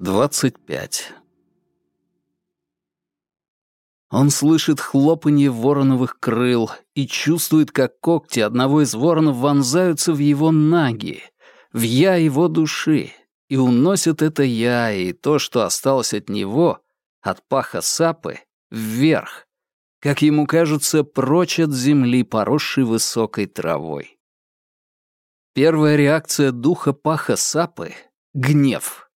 25. Он слышит хлопанье вороновых крыл и чувствует, как когти одного из воронов вонзаются в его ноги, в я его души, и уносят это я и то, что осталось от него, от паха сапы, вверх, как ему кажется, прочь от земли, поросшей высокой травой. Первая реакция духа паха сапы — гнев —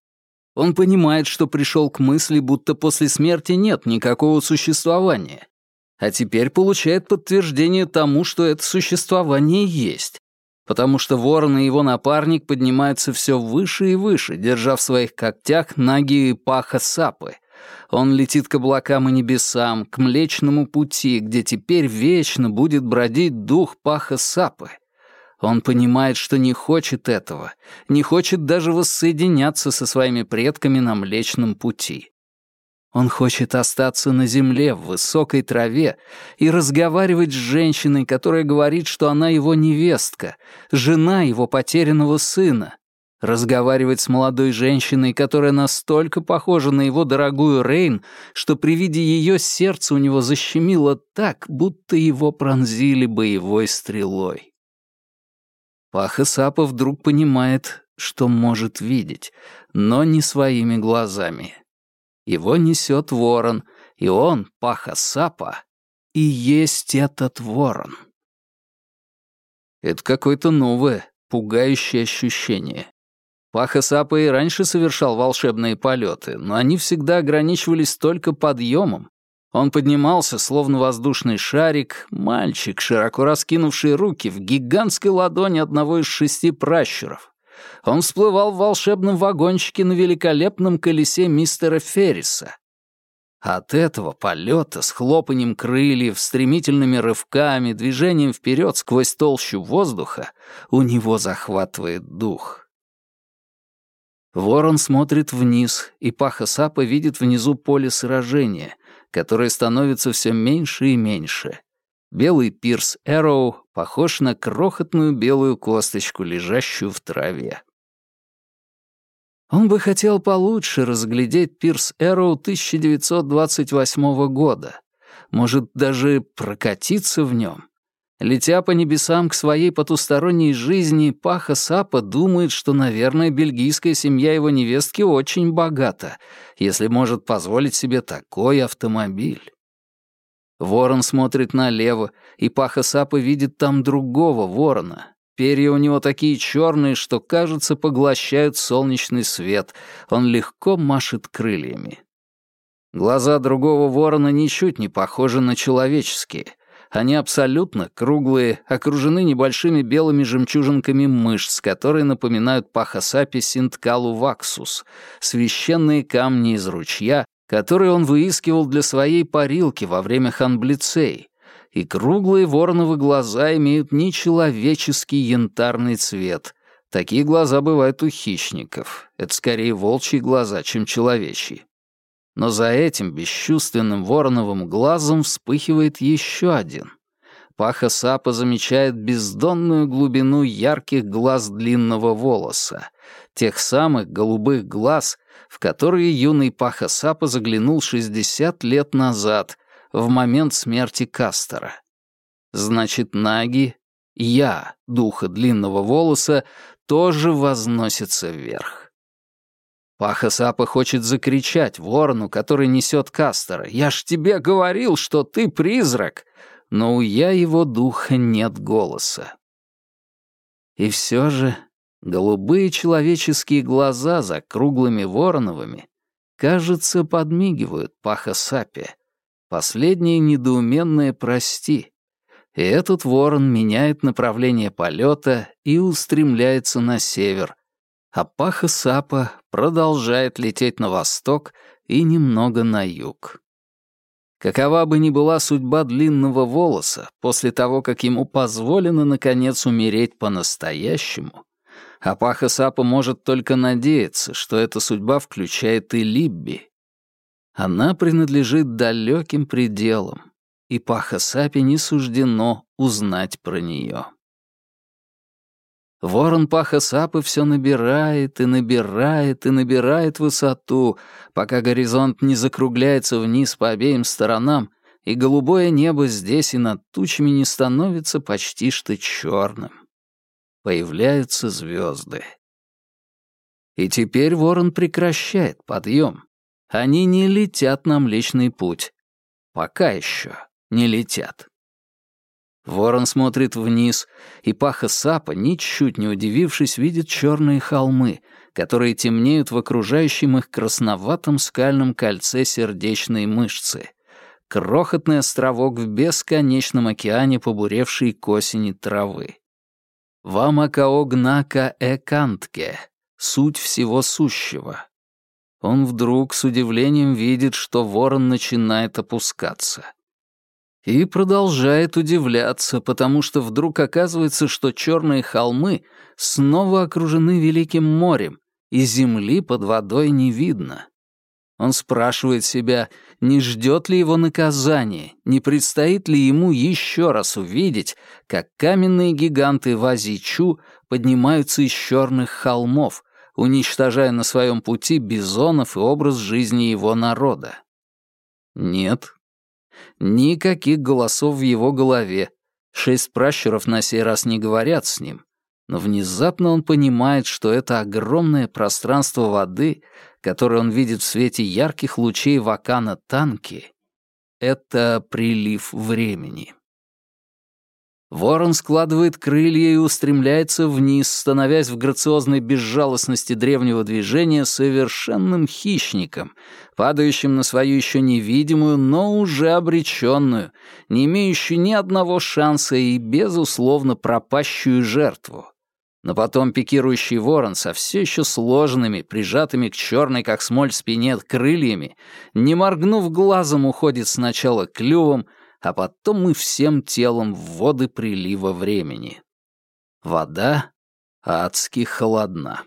он понимает, что пришел к мысли, будто после смерти нет никакого существования. А теперь получает подтверждение тому, что это существование есть. Потому что ворон и его напарник поднимаются все выше и выше, держа в своих когтях ноги и паха сапы. Он летит к облакам и небесам, к Млечному пути, где теперь вечно будет бродить дух паха сапы — он понимает, что не хочет этого, не хочет даже воссоединяться со своими предками на Млечном пути. Он хочет остаться на земле, в высокой траве, и разговаривать с женщиной, которая говорит, что она его невестка, жена его потерянного сына. Разговаривать с молодой женщиной, которая настолько похожа на его дорогую Рейн, что при виде ее сердце у него защемило так, будто его пронзили боевой стрелой. Паха Сапа вдруг понимает, что может видеть, но не своими глазами. Его несет ворон, и он, Паха Сапа, и есть этот ворон. Это какое-то новое, пугающее ощущение. Паха Сапа и раньше совершал волшебные полеты, но они всегда ограничивались только подъемом, он поднимался, словно воздушный шарик, мальчик, широко раскинувший руки в гигантской ладони одного из шести пращуров. Он всплывал в волшебном вагончике на великолепном колесе мистера Ферриса. От этого полета с хлопанием крыльев, стремительными рывками, движением вперед сквозь толщу воздуха у него захватывает дух. Ворон смотрит вниз, и Паха Сапа видит внизу поле сражения, которое становится все меньше и меньше. Белый пирс Эроу похож на крохотную белую косточку, лежащую в траве. Он бы хотел получше разглядеть пирс Эроу 1928 года, может, даже прокатиться в нем. Летя по небесам к своей потусторонней жизни, Паха Сапа думает, что, наверное, бельгийская семья его невестки очень богата, если может позволить себе такой автомобиль. Ворон смотрит налево, и Паха Сапа видит там другого ворона. Перья у него такие черные, что, кажется, поглощают солнечный свет. Он легко машет крыльями. Глаза другого ворона ничуть не похожи на человеческие — они абсолютно круглые, окружены небольшими белыми жемчужинками мышц, которые напоминают пахосапи синткалу ваксус, священные камни из ручья, которые он выискивал для своей парилки во время ханблицей, и круглые вороновы глаза имеют нечеловеческий янтарный цвет. Такие глаза бывают у хищников. Это скорее волчьи глаза, чем человечьи. Но за этим бесчувственным вороновым глазом вспыхивает еще один. Паха Сапа замечает бездонную глубину ярких глаз длинного волоса, тех самых голубых глаз, в которые юный Паха Сапа заглянул 60 лет назад, в момент смерти Кастера. Значит, Наги, я, духа длинного волоса, тоже возносится вверх. Паха Сапа хочет закричать ворону, который несет Кастера. «Я ж тебе говорил, что ты призрак!» Но у я его духа нет голоса. И все же голубые человеческие глаза за круглыми вороновыми, кажется, подмигивают Паха Сапе. Последнее недоуменное «прости». И этот ворон меняет направление полета и устремляется на север, а Паха Сапа продолжает лететь на восток и немного на юг. Какова бы ни была судьба длинного волоса после того, как ему позволено, наконец, умереть по-настоящему, а Паха Сапа может только надеяться, что эта судьба включает и Либби. Она принадлежит далеким пределам, и Паха Сапе не суждено узнать про нее. Ворон Паха Сапы все набирает и набирает и набирает высоту, пока горизонт не закругляется вниз по обеим сторонам, и голубое небо здесь и над тучами не становится почти что черным. Появляются звезды. И теперь ворон прекращает подъем. Они не летят на Млечный Путь. Пока еще не летят. Ворон смотрит вниз, и Паха Сапа, ничуть не удивившись, видит черные холмы, которые темнеют в окружающем их красноватом скальном кольце сердечной мышцы. Крохотный островок в бесконечном океане побуревшей к осени травы. Вамакаогнака экантке, суть всего сущего. Он вдруг с удивлением видит, что ворон начинает опускаться. И продолжает удивляться, потому что вдруг оказывается, что черные холмы снова окружены Великим морем, и земли под водой не видно. Он спрашивает себя, не ждет ли его наказание, не предстоит ли ему еще раз увидеть, как каменные гиганты Вазичу поднимаются из черных холмов, уничтожая на своем пути бизонов и образ жизни его народа. Нет, Никаких голосов в его голове. Шесть пращуров на сей раз не говорят с ним. Но внезапно он понимает, что это огромное пространство воды, которое он видит в свете ярких лучей вакана Танки, это прилив времени. Ворон складывает крылья и устремляется вниз, становясь в грациозной безжалостности древнего движения совершенным хищником, падающим на свою еще невидимую, но уже обреченную, не имеющую ни одного шанса и, безусловно, пропащую жертву. Но потом пикирующий ворон со все еще сложными, прижатыми к черной, как смоль, спине крыльями, не моргнув глазом, уходит сначала клювом, а потом мы всем телом в воды прилива времени. Вода адски холодна.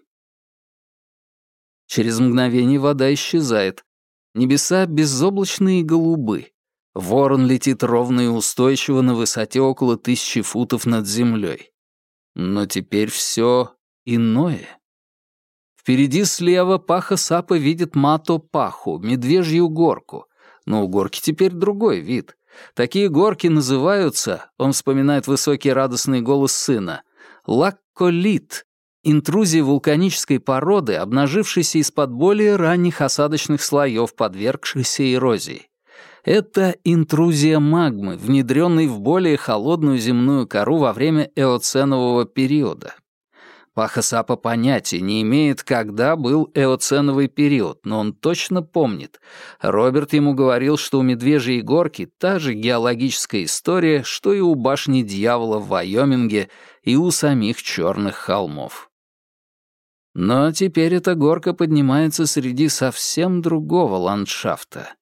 Через мгновение вода исчезает. Небеса безоблачные и голубы. Ворон летит ровно и устойчиво на высоте около тысячи футов над землей. Но теперь все иное. Впереди слева Паха Сапа видит Мато-Паху, медвежью горку, но у горки теперь другой вид. Такие горки называются, он вспоминает высокий радостный голос сына, лакколит, интрузия вулканической породы, обнажившейся из-под более ранних осадочных слоев, подвергшейся эрозии. Это интрузия магмы, внедренной в более холодную земную кору во время эоценового периода. Пахасапа понятия не имеет, когда был эоценовый период, но он точно помнит. Роберт ему говорил, что у Медвежьей горки та же геологическая история, что и у башни дьявола в Вайоминге и у самих черных холмов. Но теперь эта горка поднимается среди совсем другого ландшафта.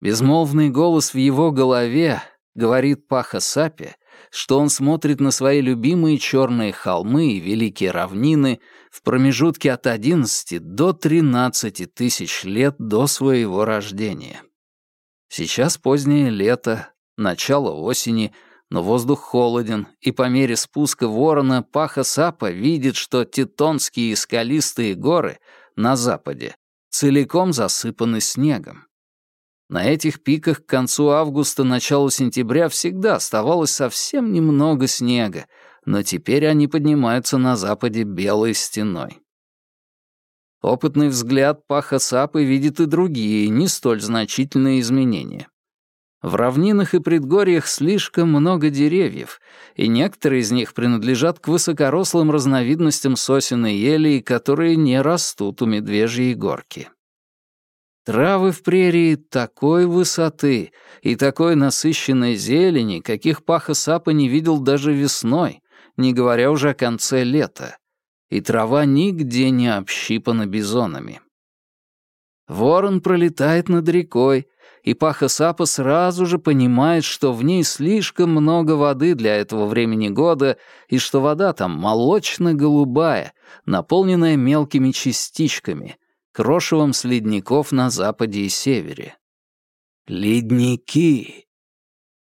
Безмолвный голос в его голове говорит Паха Сапе, что он смотрит на свои любимые черные холмы и великие равнины в промежутке от 11 до 13 тысяч лет до своего рождения. Сейчас позднее лето, начало осени, но воздух холоден, и по мере спуска ворона Паха Сапа видит, что титонские скалистые горы на западе целиком засыпаны снегом. На этих пиках к концу августа, началу сентября всегда оставалось совсем немного снега, но теперь они поднимаются на западе белой стеной. Опытный взгляд Паха Сапы видит и другие, не столь значительные изменения. В равнинах и предгорьях слишком много деревьев, и некоторые из них принадлежат к высокорослым разновидностям сосен и елей, которые не растут у медвежьей горки. Травы в прерии такой высоты и такой насыщенной зелени, каких Паха Сапа не видел даже весной, не говоря уже о конце лета. И трава нигде не общипана бизонами. Ворон пролетает над рекой, и Паха Сапа сразу же понимает, что в ней слишком много воды для этого времени года, и что вода там молочно-голубая, наполненная мелкими частичками — крошевом с ледников на западе и севере. Ледники!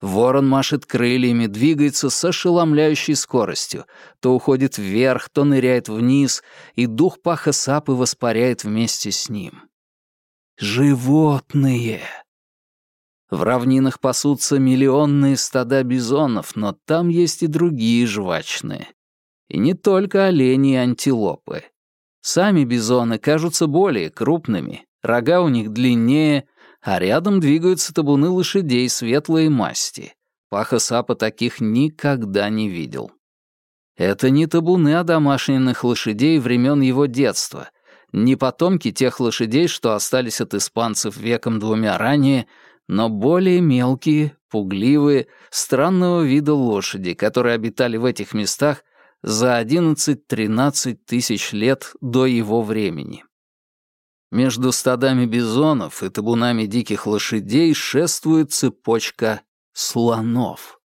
Ворон машет крыльями, двигается с ошеломляющей скоростью, то уходит вверх, то ныряет вниз, и дух паха сапы воспаряет вместе с ним. Животные! В равнинах пасутся миллионные стада бизонов, но там есть и другие жвачные. И не только олени и антилопы. Сами бизоны кажутся более крупными, рога у них длиннее, а рядом двигаются табуны лошадей светлой масти. Паха Сапа таких никогда не видел. Это не табуны одомашненных лошадей времен его детства, не потомки тех лошадей, что остались от испанцев веком двумя ранее, но более мелкие, пугливые, странного вида лошади, которые обитали в этих местах за 11-13 тысяч лет до его времени. Между стадами бизонов и табунами диких лошадей шествует цепочка слонов.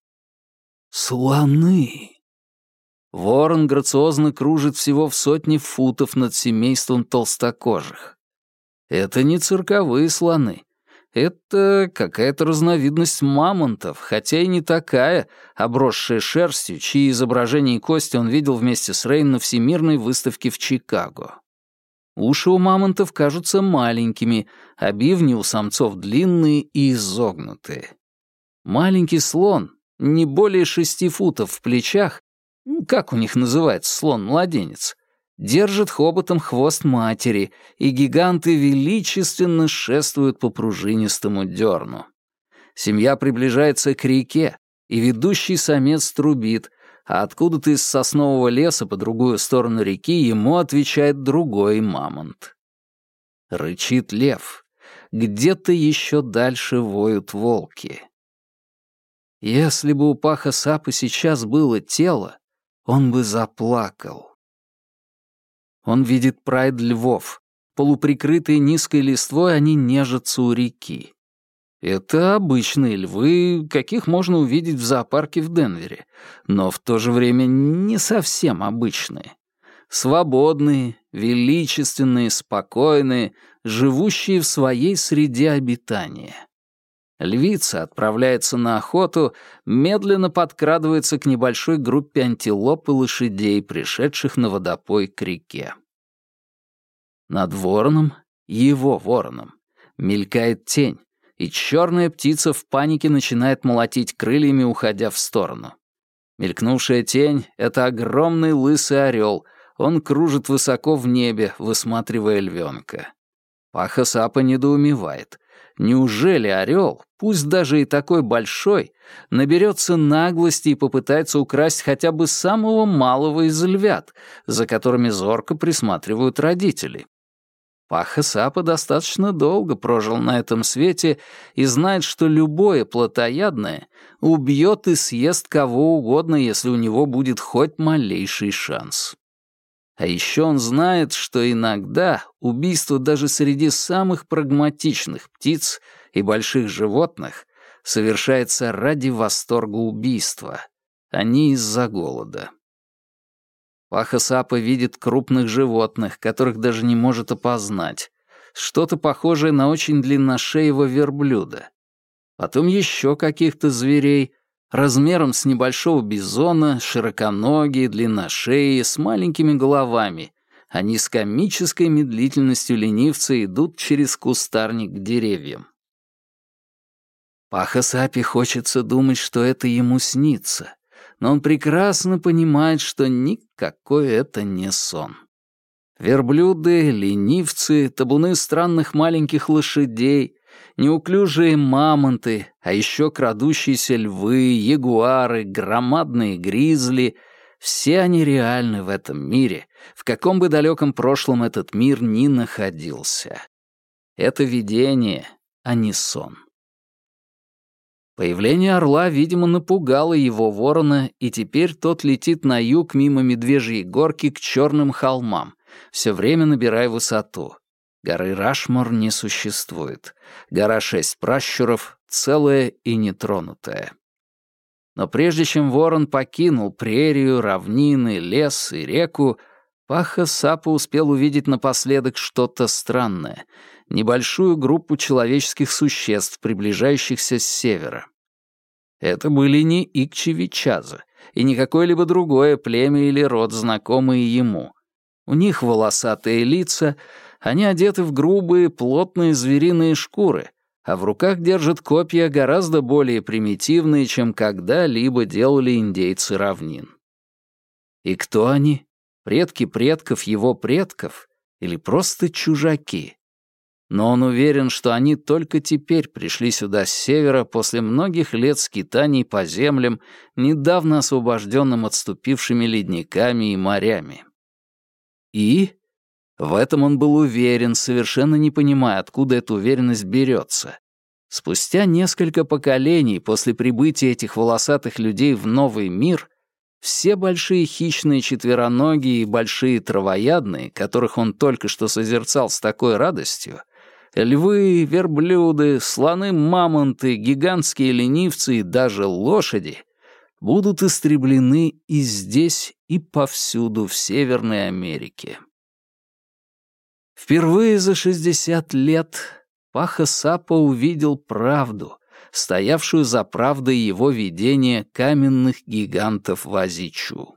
Слоны! Ворон грациозно кружит всего в сотни футов над семейством толстокожих. Это не цирковые слоны. Это какая-то разновидность мамонтов, хотя и не такая, обросшая шерстью, чьи изображения и кости он видел вместе с Рейн на Всемирной выставке в Чикаго. Уши у мамонтов кажутся маленькими, а бивни у самцов длинные и изогнутые. Маленький слон, не более шести футов в плечах, как у них называется слон-младенец, держит хоботом хвост матери, и гиганты величественно шествуют по пружинистому дерну. Семья приближается к реке, и ведущий самец трубит, а откуда-то из соснового леса по другую сторону реки ему отвечает другой мамонт. Рычит лев. Где-то еще дальше воют волки. Если бы у Паха Сапы сейчас было тело, он бы заплакал. Он видит прайд львов. Полуприкрытые низкой листвой они нежатся у реки. Это обычные львы, каких можно увидеть в зоопарке в Денвере, но в то же время не совсем обычные. Свободные, величественные, спокойные, живущие в своей среде обитания. Львица отправляется на охоту, медленно подкрадывается к небольшой группе антилоп и лошадей, пришедших на водопой к реке. Над вороном, его вороном, мелькает тень, и черная птица в панике начинает молотить крыльями, уходя в сторону. Мелькнувшая тень — это огромный лысый орел. Он кружит высоко в небе, высматривая львенка. Паха Сапа недоумевает. Неужели орел, пусть даже и такой большой, наберется наглости и попытается украсть хотя бы самого малого из львят, за которыми зорко присматривают родители? Паха Сапа достаточно долго прожил на этом свете и знает, что любое плотоядное убьет и съест кого угодно, если у него будет хоть малейший шанс. А еще он знает, что иногда убийство даже среди самых прагматичных птиц и больших животных совершается ради восторга убийства, а не из-за голода. Паха-сапа видит крупных животных, которых даже не может опознать. Что-то похожее на очень длинношеего верблюда. Потом еще каких-то зверей, размером с небольшого бизона, широконогие, длинношеи, с маленькими головами. Они с комической медлительностью ленивца идут через кустарник к деревьям. Паха-сапи хочется думать, что это ему снится но он прекрасно понимает, что никакой это не сон. Верблюды, ленивцы, табуны странных маленьких лошадей, неуклюжие мамонты, а еще крадущиеся львы, ягуары, громадные гризли — все они реальны в этом мире, в каком бы далеком прошлом этот мир ни находился. Это видение, а не сон. Появление орла, видимо, напугало его ворона, и теперь тот летит на юг мимо Медвежьей горки к черным холмам, все время набирая высоту. Горы Рашмор не существует. Гора Шесть Пращуров целая и нетронутая. Но прежде чем ворон покинул прерию, равнины, лес и реку, Паха Сапа успел увидеть напоследок что-то странное — небольшую группу человеческих существ, приближающихся с севера. Это были не Икчевичаза и не какое-либо другое племя или род, знакомые ему. У них волосатые лица, они одеты в грубые, плотные звериные шкуры, а в руках держат копья гораздо более примитивные, чем когда-либо делали индейцы равнин. И кто они? Предки предков его предков или просто чужаки? Но он уверен, что они только теперь пришли сюда с севера после многих лет скитаний по землям, недавно освобожденным отступившими ледниками и морями. И в этом он был уверен, совершенно не понимая, откуда эта уверенность берется. Спустя несколько поколений после прибытия этих волосатых людей в новый мир, все большие хищные четвероногие и большие травоядные, которых он только что созерцал с такой радостью, львы, верблюды, слоны-мамонты, гигантские ленивцы и даже лошади будут истреблены и здесь, и повсюду в Северной Америке. Впервые за 60 лет Паха Сапа увидел правду, стоявшую за правдой его видения каменных гигантов Вазичу.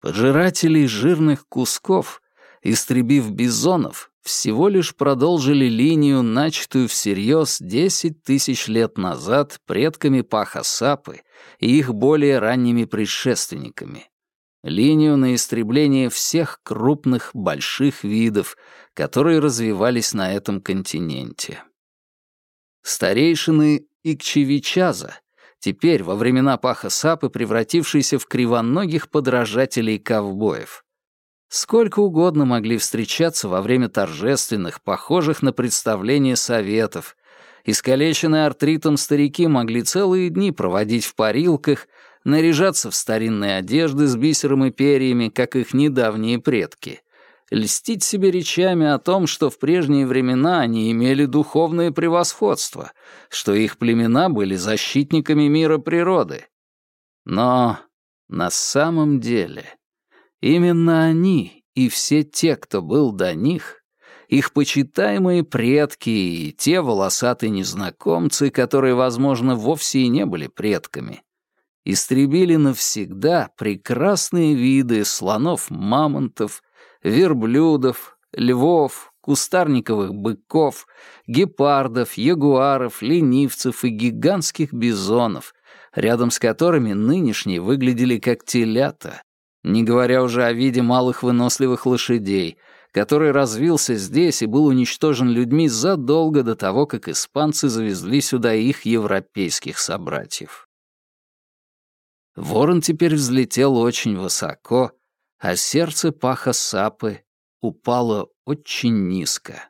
Пожиратели жирных кусков, истребив бизонов, всего лишь продолжили линию, начатую всерьез 10 тысяч лет назад предками Паха Сапы и их более ранними предшественниками линию на истребление всех крупных больших видов, которые развивались на этом континенте. Старейшины Икчевичаза, теперь во времена Паха Сапы превратившиеся в кривоногих подражателей ковбоев, сколько угодно могли встречаться во время торжественных, похожих на представления советов, Искалеченные артритом старики могли целые дни проводить в парилках, наряжаться в старинные одежды с бисером и перьями, как их недавние предки, льстить себе речами о том, что в прежние времена они имели духовное превосходство, что их племена были защитниками мира природы. Но на самом деле именно они и все те, кто был до них, их почитаемые предки и те волосатые незнакомцы, которые, возможно, вовсе и не были предками, истребили навсегда прекрасные виды слонов-мамонтов, верблюдов, львов, кустарниковых быков, гепардов, ягуаров, ленивцев и гигантских бизонов, рядом с которыми нынешние выглядели как телята, не говоря уже о виде малых выносливых лошадей, который развился здесь и был уничтожен людьми задолго до того, как испанцы завезли сюда их европейских собратьев. Ворон теперь взлетел очень высоко, а сердце паха сапы упало очень низко.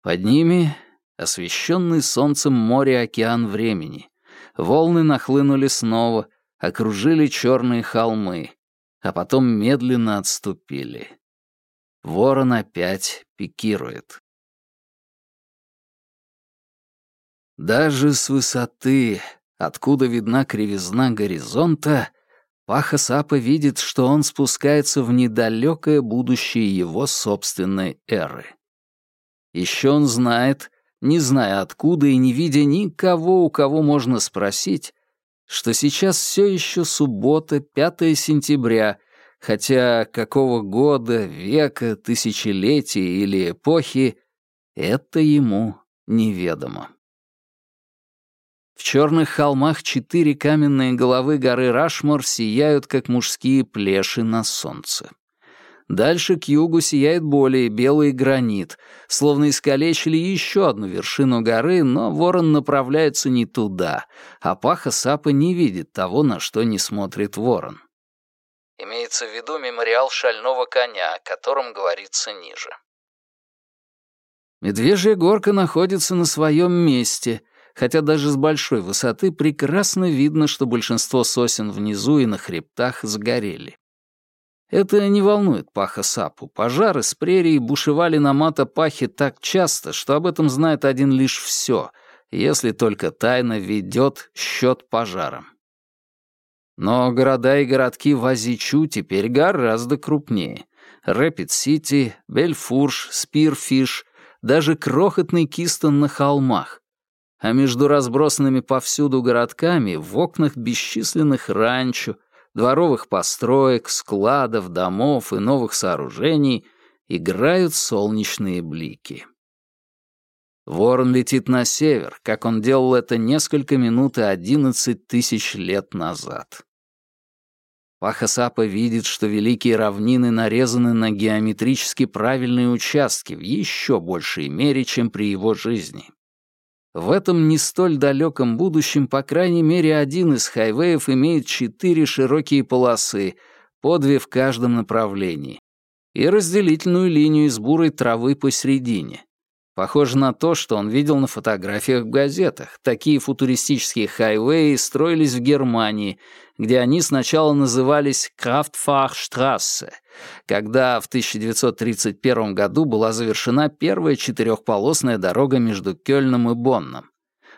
Под ними освещенный солнцем море-океан времени. Волны нахлынули снова, окружили черные холмы, а потом медленно отступили. Ворон опять пикирует. Даже с высоты откуда видна кривизна горизонта, Паха Сапа видит, что он спускается в недалекое будущее его собственной эры. Еще он знает, не зная откуда и не видя никого, у кого можно спросить, что сейчас все еще суббота, 5 сентября, хотя какого года, века, тысячелетия или эпохи — это ему неведомо. В черных холмах четыре каменные головы горы Рашмор сияют, как мужские плеши на солнце. Дальше к югу сияет более белый гранит, словно искалечили еще одну вершину горы, но ворон направляется не туда, а паха Сапа не видит того, на что не смотрит ворон. Имеется в виду мемориал шального коня, о котором говорится ниже. Медвежья горка находится на своем месте — хотя даже с большой высоты прекрасно видно, что большинство сосен внизу и на хребтах сгорели. Это не волнует Паха Сапу. Пожары с прерии бушевали на Мата-Пахе так часто, что об этом знает один лишь все, если только тайно ведет счет пожарам. Но города и городки Вазичу теперь гораздо крупнее. Рэпид-Сити, Бельфурш, Спирфиш, даже крохотный Кистон на холмах. А между разбросанными повсюду городками в окнах бесчисленных ранчо, дворовых построек, складов, домов и новых сооружений играют солнечные блики. Ворон летит на север, как он делал это несколько минут и одиннадцать тысяч лет назад. Пахасапа видит, что великие равнины нарезаны на геометрически правильные участки в еще большей мере, чем при его жизни. В этом не столь далеком будущем, по крайней мере, один из хайвеев имеет четыре широкие полосы, по две в каждом направлении, и разделительную линию из бурой травы посередине. Похоже на то, что он видел на фотографиях в газетах. Такие футуристические хайвеи строились в Германии, где они сначала назывались Kraftfahrstrasse, когда в 1931 году была завершена первая четырехполосная дорога между Кёльном и Бонном.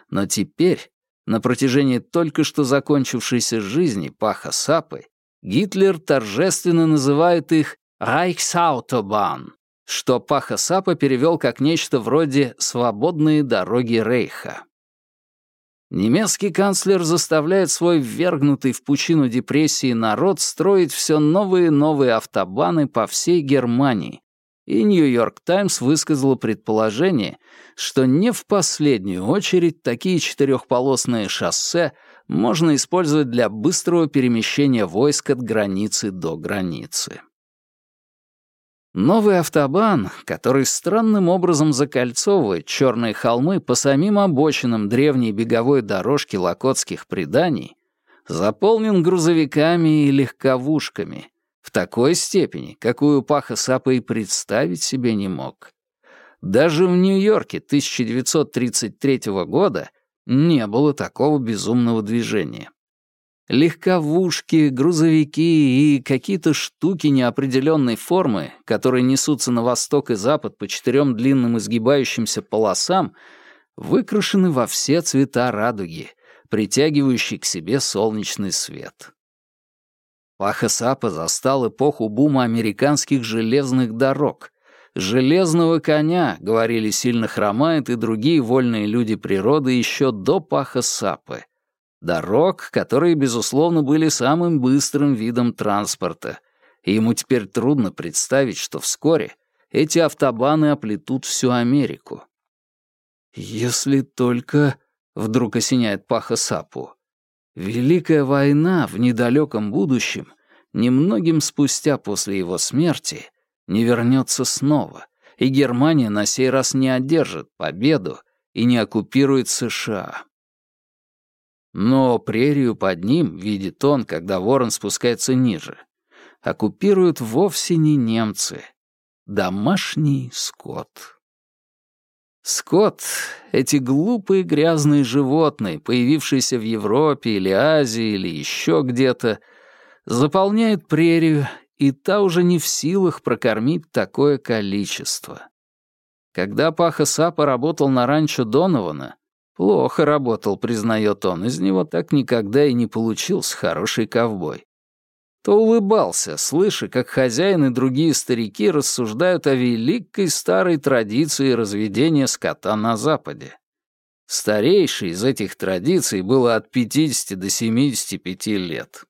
Но теперь, на протяжении только что закончившейся жизни Паха Сапы, Гитлер торжественно называет их «Reichsautobahn», что Паха Сапа перевел как нечто вроде «свободные дороги Рейха». Немецкий канцлер заставляет свой ввергнутый в пучину депрессии народ строить все новые и новые автобаны по всей Германии, и «Нью-Йорк Таймс» высказала предположение, что не в последнюю очередь такие четырехполосные шоссе можно использовать для быстрого перемещения войск от границы до границы. Новый автобан, который странным образом закольцовывает черные холмы по самим обочинам древней беговой дорожки локотских преданий, заполнен грузовиками и легковушками в такой степени, какую Паха Сапа и представить себе не мог. Даже в Нью-Йорке 1933 года не было такого безумного движения. Легковушки, грузовики и какие-то штуки неопределенной формы, которые несутся на восток и запад по четырем длинным изгибающимся полосам, выкрашены во все цвета радуги, притягивающие к себе солнечный свет. Паха-Сапа застал эпоху бума американских железных дорог. «Железного коня», — говорили сильно хромает и другие вольные люди природы еще до Паха-Сапы — Дорог, которые, безусловно, были самым быстрым видом транспорта, и ему теперь трудно представить, что вскоре эти автобаны оплетут всю Америку. Если только, вдруг осеняет Паха Сапу, Великая война в недалеком будущем, немногим спустя после его смерти, не вернется снова, и Германия на сей раз не одержит победу и не оккупирует США. Но прерию под ним, видит он, когда ворон спускается ниже, оккупируют вовсе не немцы. Домашний скот. Скот — эти глупые грязные животные, появившиеся в Европе или Азии или еще где-то, заполняют прерию, и та уже не в силах прокормить такое количество. Когда Паха Сапа работал на ранчо Донована, Плохо работал, признает он, из него так никогда и не получился хороший ковбой. То улыбался, слыша, как хозяин и другие старики рассуждают о великой старой традиции разведения скота на Западе. Старейшей из этих традиций было от 50 до 75 лет.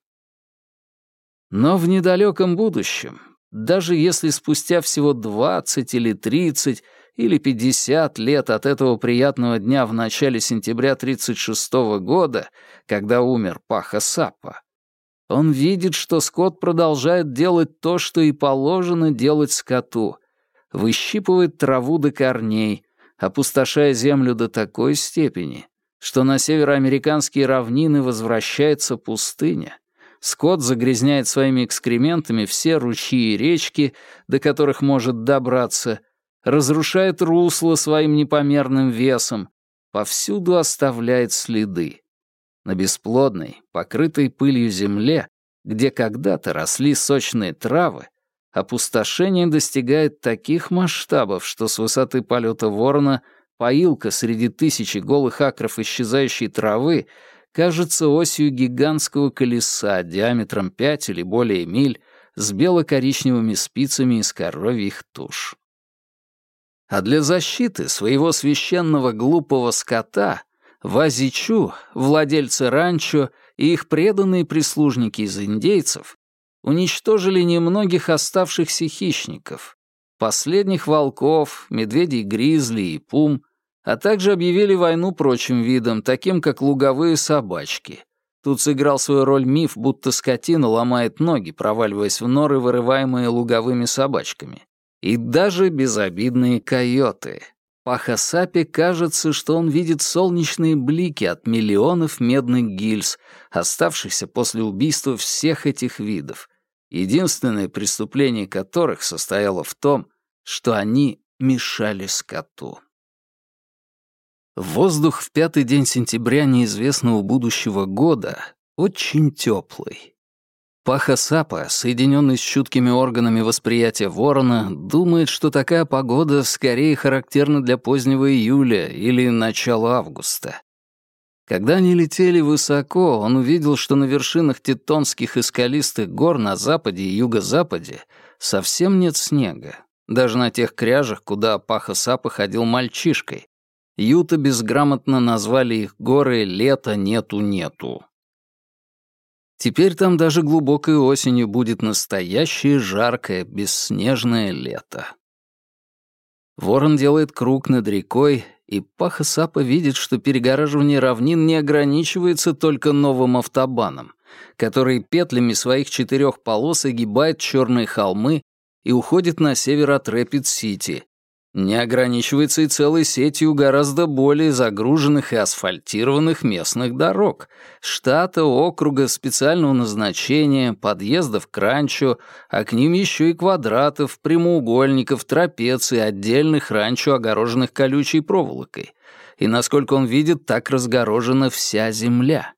Но в недалеком будущем, даже если спустя всего 20 или 30 или 50 лет от этого приятного дня в начале сентября 36 -го года, когда умер Паха Саппа, он видит, что скот продолжает делать то, что и положено делать скоту, выщипывает траву до корней, опустошая землю до такой степени, что на североамериканские равнины возвращается пустыня. Скот загрязняет своими экскрементами все ручьи и речки, до которых может добраться, разрушает русло своим непомерным весом, повсюду оставляет следы. На бесплодной, покрытой пылью земле, где когда-то росли сочные травы, опустошение достигает таких масштабов, что с высоты полета ворона поилка среди тысячи голых акров исчезающей травы кажется осью гигантского колеса диаметром 5 или более миль с бело-коричневыми спицами из коровьих туш. А для защиты своего священного глупого скота Вазичу, владельцы ранчо и их преданные прислужники из индейцев уничтожили немногих оставшихся хищников, последних волков, медведей-гризли и пум, а также объявили войну прочим видам, таким как луговые собачки. Тут сыграл свою роль миф, будто скотина ломает ноги, проваливаясь в норы, вырываемые луговыми собачками. И даже безобидные койоты. Пахасапе кажется, что он видит солнечные блики от миллионов медных гильз, оставшихся после убийства всех этих видов, единственное преступление которых состояло в том, что они мешали скоту. Воздух в пятый день сентября неизвестного будущего года очень теплый. Паха-сапа, соединенный с чуткими органами восприятия ворона, думает, что такая погода скорее характерна для позднего июля или начала августа. Когда они летели высоко, он увидел, что на вершинах тетонских и скалистых гор на западе и юго-западе совсем нет снега, даже на тех кряжах, куда Паха-сапа ходил мальчишкой, Юта безграмотно назвали их горы «Лето нету-нету». Теперь там даже глубокой осенью будет настоящее жаркое, бесснежное лето. Ворон делает круг над рекой, и Паха Сапа видит, что перегораживание равнин не ограничивается только новым автобаном, который петлями своих четырех полос огибает черные холмы и уходит на север от Рэпид-Сити, не ограничивается и целой сетью гораздо более загруженных и асфальтированных местных дорог, штата, округа, специального назначения, подъездов к ранчо, а к ним еще и квадратов, прямоугольников, трапеций, отдельных ранчо, огороженных колючей проволокой. И, насколько он видит, так разгорожена вся земля.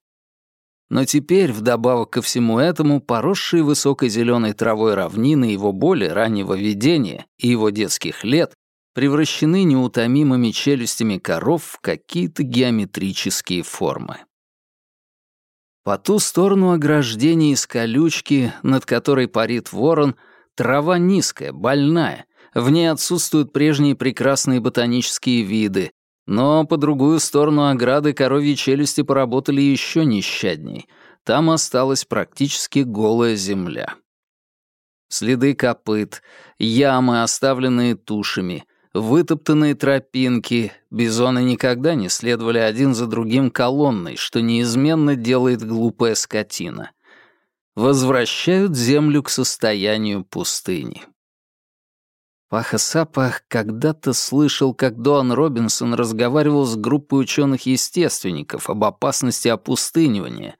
Но теперь, вдобавок ко всему этому, поросшие высокой зеленой травой равнины его более раннего видения и его детских лет превращены неутомимыми челюстями коров в какие-то геометрические формы. По ту сторону ограждения из колючки, над которой парит ворон, трава низкая, больная, в ней отсутствуют прежние прекрасные ботанические виды, но по другую сторону ограды коровьи челюсти поработали еще нещадней. Там осталась практически голая земля. Следы копыт, ямы, оставленные тушами, вытоптанные тропинки, бизоны никогда не следовали один за другим колонной, что неизменно делает глупая скотина. Возвращают землю к состоянию пустыни. Паха-Сапа когда-то слышал, как Доан Робинсон разговаривал с группой ученых-естественников об опасности опустынивания,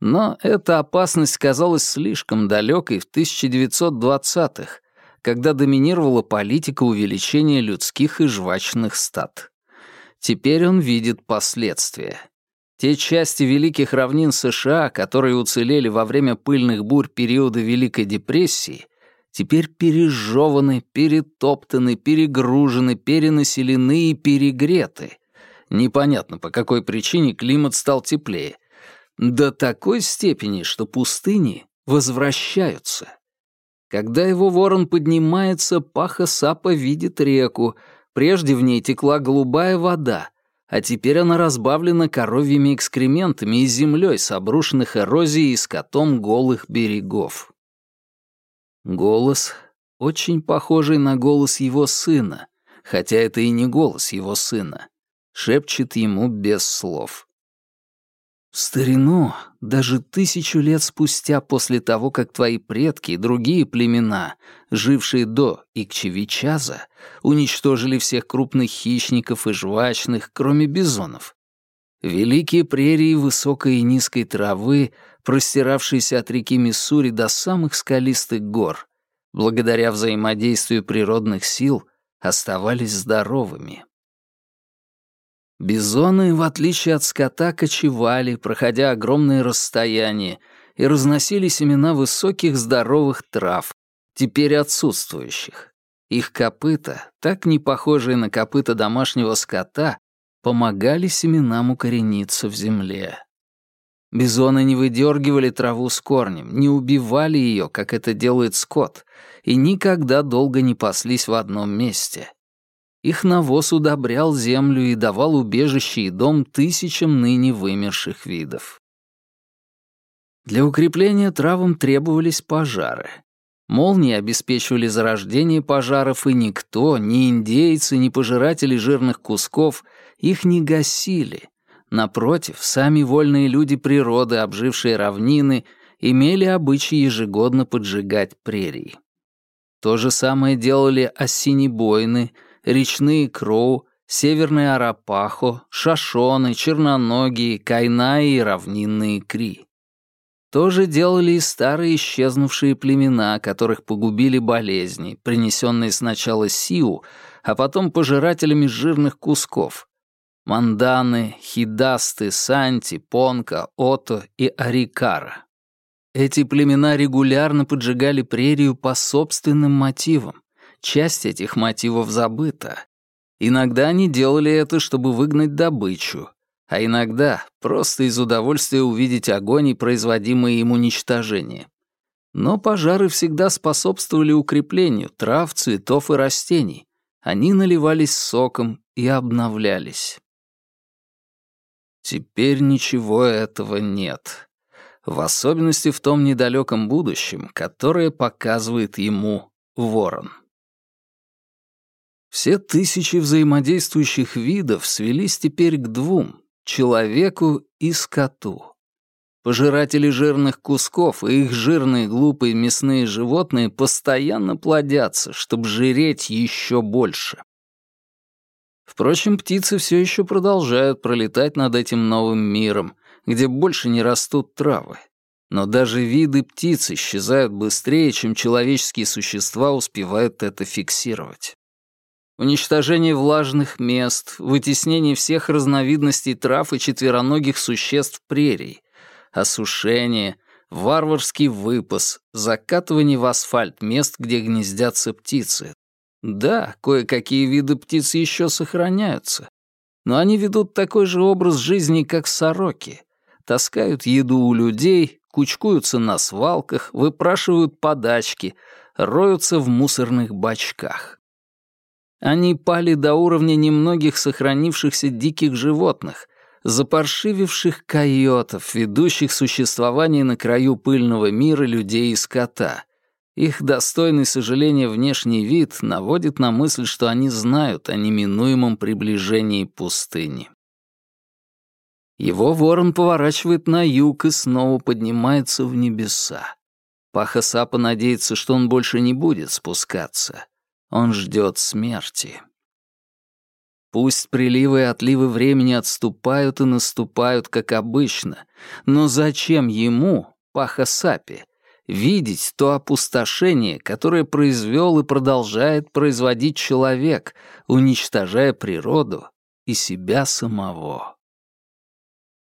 но эта опасность казалась слишком далекой в 1920-х, когда доминировала политика увеличения людских и жвачных стад. Теперь он видит последствия. Те части великих равнин США, которые уцелели во время пыльных бурь периода Великой депрессии, теперь пережеваны, перетоптаны, перегружены, перенаселены и перегреты. Непонятно, по какой причине климат стал теплее. До такой степени, что пустыни возвращаются. Когда его ворон поднимается, Паха Сапа видит реку. Прежде в ней текла голубая вода, а теперь она разбавлена коровьими экскрементами и землей с обрушенных эрозией и скотом голых берегов. Голос, очень похожий на голос его сына, хотя это и не голос его сына, шепчет ему без слов. В старину, даже тысячу лет спустя после того, как твои предки и другие племена, жившие до Икчевичаза, уничтожили всех крупных хищников и жвачных, кроме бизонов, великие прерии высокой и низкой травы, простиравшиеся от реки Миссури до самых скалистых гор, благодаря взаимодействию природных сил, оставались здоровыми. Бизоны, в отличие от скота, кочевали, проходя огромные расстояния, и разносили семена высоких здоровых трав, теперь отсутствующих. Их копыта, так не похожие на копыта домашнего скота, помогали семенам укорениться в земле. Бизоны не выдергивали траву с корнем, не убивали ее, как это делает скот, и никогда долго не паслись в одном месте. Их навоз удобрял землю и давал убежище и дом тысячам ныне вымерших видов. Для укрепления травам требовались пожары. Молнии обеспечивали зарождение пожаров, и никто, ни индейцы, ни пожиратели жирных кусков, их не гасили. Напротив, сами вольные люди природы, обжившие равнины, имели обычай ежегодно поджигать прерии. То же самое делали осинебойны, речные кроу, северные арапахо, шашоны, черноногие, кайнаи и равнинные кри. То же делали и старые исчезнувшие племена, которых погубили болезни, принесенные сначала Сиу, а потом пожирателями жирных кусков. Манданы, Хидасты, Санти, Понка, Ото и Арикара. Эти племена регулярно поджигали прерию по собственным мотивам. Часть этих мотивов забыта. Иногда они делали это, чтобы выгнать добычу, а иногда просто из удовольствия увидеть огонь и производимое им уничтожение. Но пожары всегда способствовали укреплению трав, цветов и растений. Они наливались соком и обновлялись. Теперь ничего этого нет. В особенности в том недалеком будущем, которое показывает ему ворон. Все тысячи взаимодействующих видов свелись теперь к двум человеку и скоту. Пожиратели жирных кусков и их жирные глупые мясные животные постоянно плодятся, чтобы жиреть еще больше. Впрочем, птицы все еще продолжают пролетать над этим новым миром, где больше не растут травы. Но даже виды птиц исчезают быстрее, чем человеческие существа успевают это фиксировать уничтожение влажных мест, вытеснение всех разновидностей трав и четвероногих существ прерий, осушение, варварский выпас, закатывание в асфальт мест, где гнездятся птицы. Да, кое-какие виды птиц еще сохраняются, но они ведут такой же образ жизни, как сороки. Таскают еду у людей, кучкуются на свалках, выпрашивают подачки, роются в мусорных бачках. Они пали до уровня немногих сохранившихся диких животных, запаршививших койотов, ведущих существование на краю пыльного мира людей и скота. Их достойный сожаления внешний вид наводит на мысль, что они знают о неминуемом приближении пустыни. Его ворон поворачивает на юг и снова поднимается в небеса. Паха Сапа надеется, что он больше не будет спускаться. Он ждет смерти. Пусть приливы и отливы времени отступают и наступают, как обычно, но зачем ему, Паха видеть то опустошение, которое произвел и продолжает производить человек, уничтожая природу и себя самого?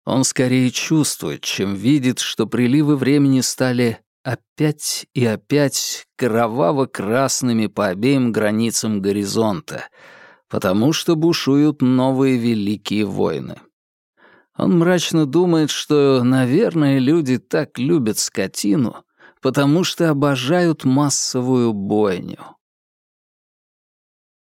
Он скорее чувствует, чем видит, что приливы времени стали Опять и опять кроваво-красными по обеим границам горизонта, потому что бушуют новые великие войны. Он мрачно думает, что, наверное, люди так любят скотину, потому что обожают массовую бойню.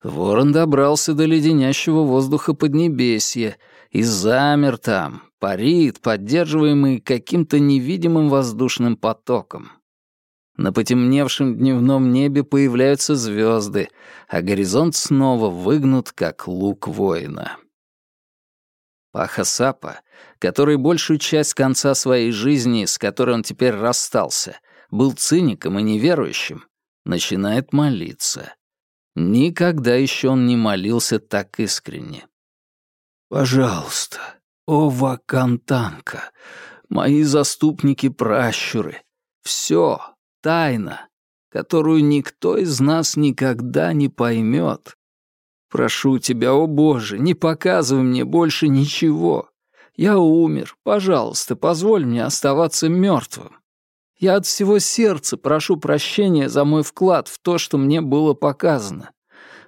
Ворон добрался до леденящего воздуха Поднебесья и замер там, парит, поддерживаемый каким-то невидимым воздушным потоком. На потемневшем дневном небе появляются звезды, а горизонт снова выгнут, как лук воина. Паха который большую часть конца своей жизни, с которой он теперь расстался, был циником и неверующим, начинает молиться. Никогда еще он не молился так искренне. «Пожалуйста, о Вакантанка, мои заступники-пращуры, все, тайна, которую никто из нас никогда не поймет. Прошу тебя, о Боже, не показывай мне больше ничего. Я умер, пожалуйста, позволь мне оставаться мертвым. Я от всего сердца прошу прощения за мой вклад в то, что мне было показано.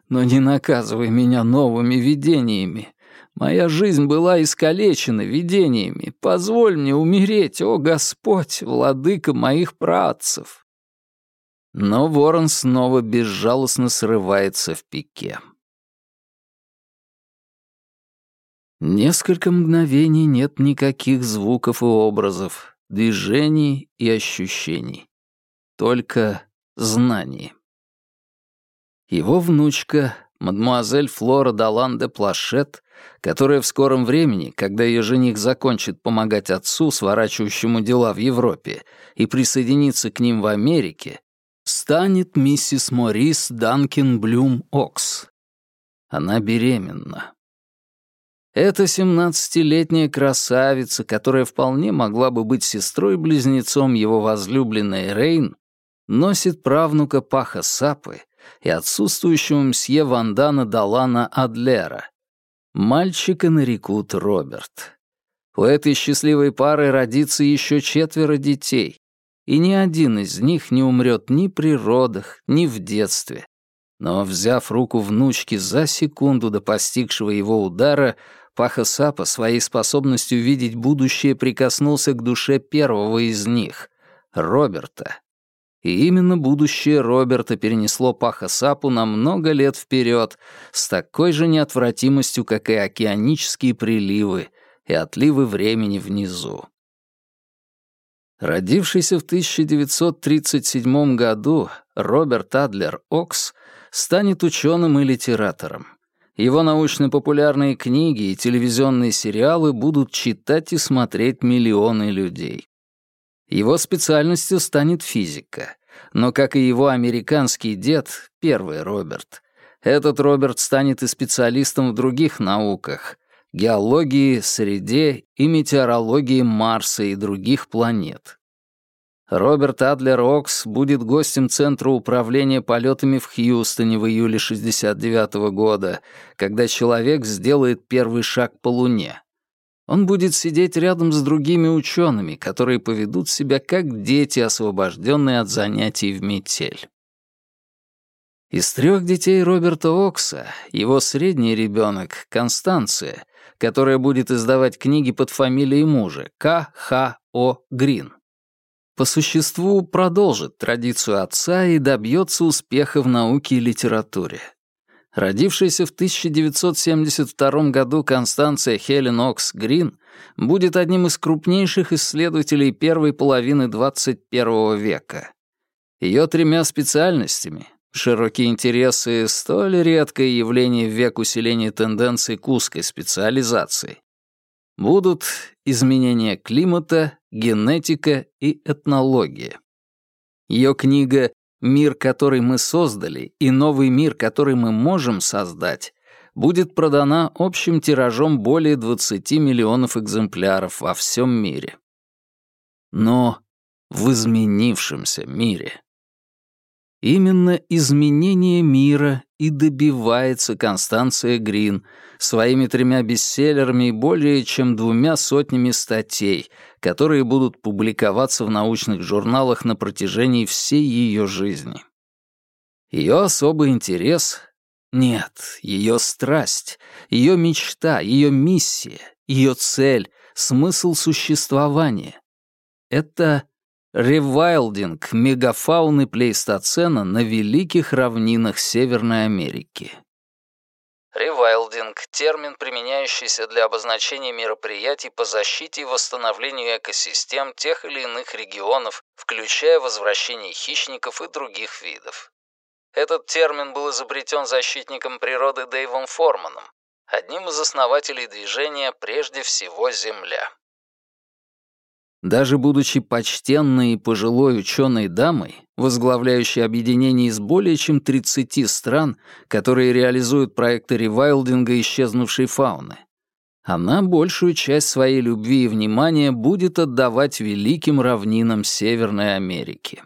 Но не наказывай меня новыми видениями. Моя жизнь была искалечена видениями. Позволь мне умереть, о Господь, владыка моих працев. Но ворон снова безжалостно срывается в пике. Несколько мгновений нет никаких звуков и образов, движений и ощущений. Только знание. Его внучка, мадмуазель Флора Далан де Плашет, которая в скором времени, когда ее жених закончит помогать отцу, сворачивающему дела в Европе, и присоединится к ним в Америке, станет миссис Морис Данкин Блюм Окс. Она беременна. Эта семнадцатилетняя красавица, которая вполне могла бы быть сестрой-близнецом его возлюбленной Рейн, носит правнука Паха Сапы и отсутствующего мсье Вандана Далана Адлера. Мальчика нарекут Роберт. У этой счастливой пары родится еще четверо детей, и ни один из них не умрет ни при родах, ни в детстве. Но, взяв руку внучки за секунду до постигшего его удара, Паха Сапа своей способностью видеть будущее прикоснулся к душе первого из них — Роберта. И именно будущее Роберта перенесло Паха Сапу на много лет вперед с такой же неотвратимостью, как и океанические приливы и отливы времени внизу. Родившийся в 1937 году Роберт Адлер Окс станет ученым и литератором. Его научно-популярные книги и телевизионные сериалы будут читать и смотреть миллионы людей. Его специальностью станет физика. Но, как и его американский дед, первый Роберт, этот Роберт станет и специалистом в других науках — геологии, среде и метеорологии Марса и других планет. Роберт Адлер Окс будет гостем Центра управления полетами в Хьюстоне в июле 69 -го года, когда человек сделает первый шаг по Луне. Он будет сидеть рядом с другими учеными, которые поведут себя как дети, освобожденные от занятий в метель. Из трех детей Роберта Окса его средний ребенок Констанция, которая будет издавать книги под фамилией мужа К. Х. О. Грин. По существу продолжит традицию отца и добьется успеха в науке и литературе. Родившаяся в 1972 году Констанция Хелен Окс Грин будет одним из крупнейших исследователей первой половины 21 века. Ее тремя специальностями — широкие интересы — столь редкое явление в век усиления тенденций к узкой специализации — будут изменение климата, генетика и этнология. Ее книга Мир, который мы создали, и новый мир, который мы можем создать, будет продана общим тиражом более 20 миллионов экземпляров во всем мире. Но в изменившемся мире. Именно изменение мира и добивается Констанция Грин своими тремя бестселлерами и более чем двумя сотнями статей, которые будут публиковаться в научных журналах на протяжении всей ее жизни. Ее особый интерес — нет, ее страсть, ее мечта, ее миссия, ее цель, смысл существования — это Ревайлдинг мегафауны плейстоцена на великих равнинах Северной Америки. Ревайлдинг — термин, применяющийся для обозначения мероприятий по защите и восстановлению экосистем тех или иных регионов, включая возвращение хищников и других видов. Этот термин был изобретен защитником природы Дэйвом Форманом, одним из основателей движения «Прежде всего Земля». Даже будучи почтенной и пожилой ученой дамой, возглавляющей объединение из более чем 30 стран, которые реализуют проекты ревайлдинга исчезнувшей фауны, она большую часть своей любви и внимания будет отдавать великим равнинам Северной Америки.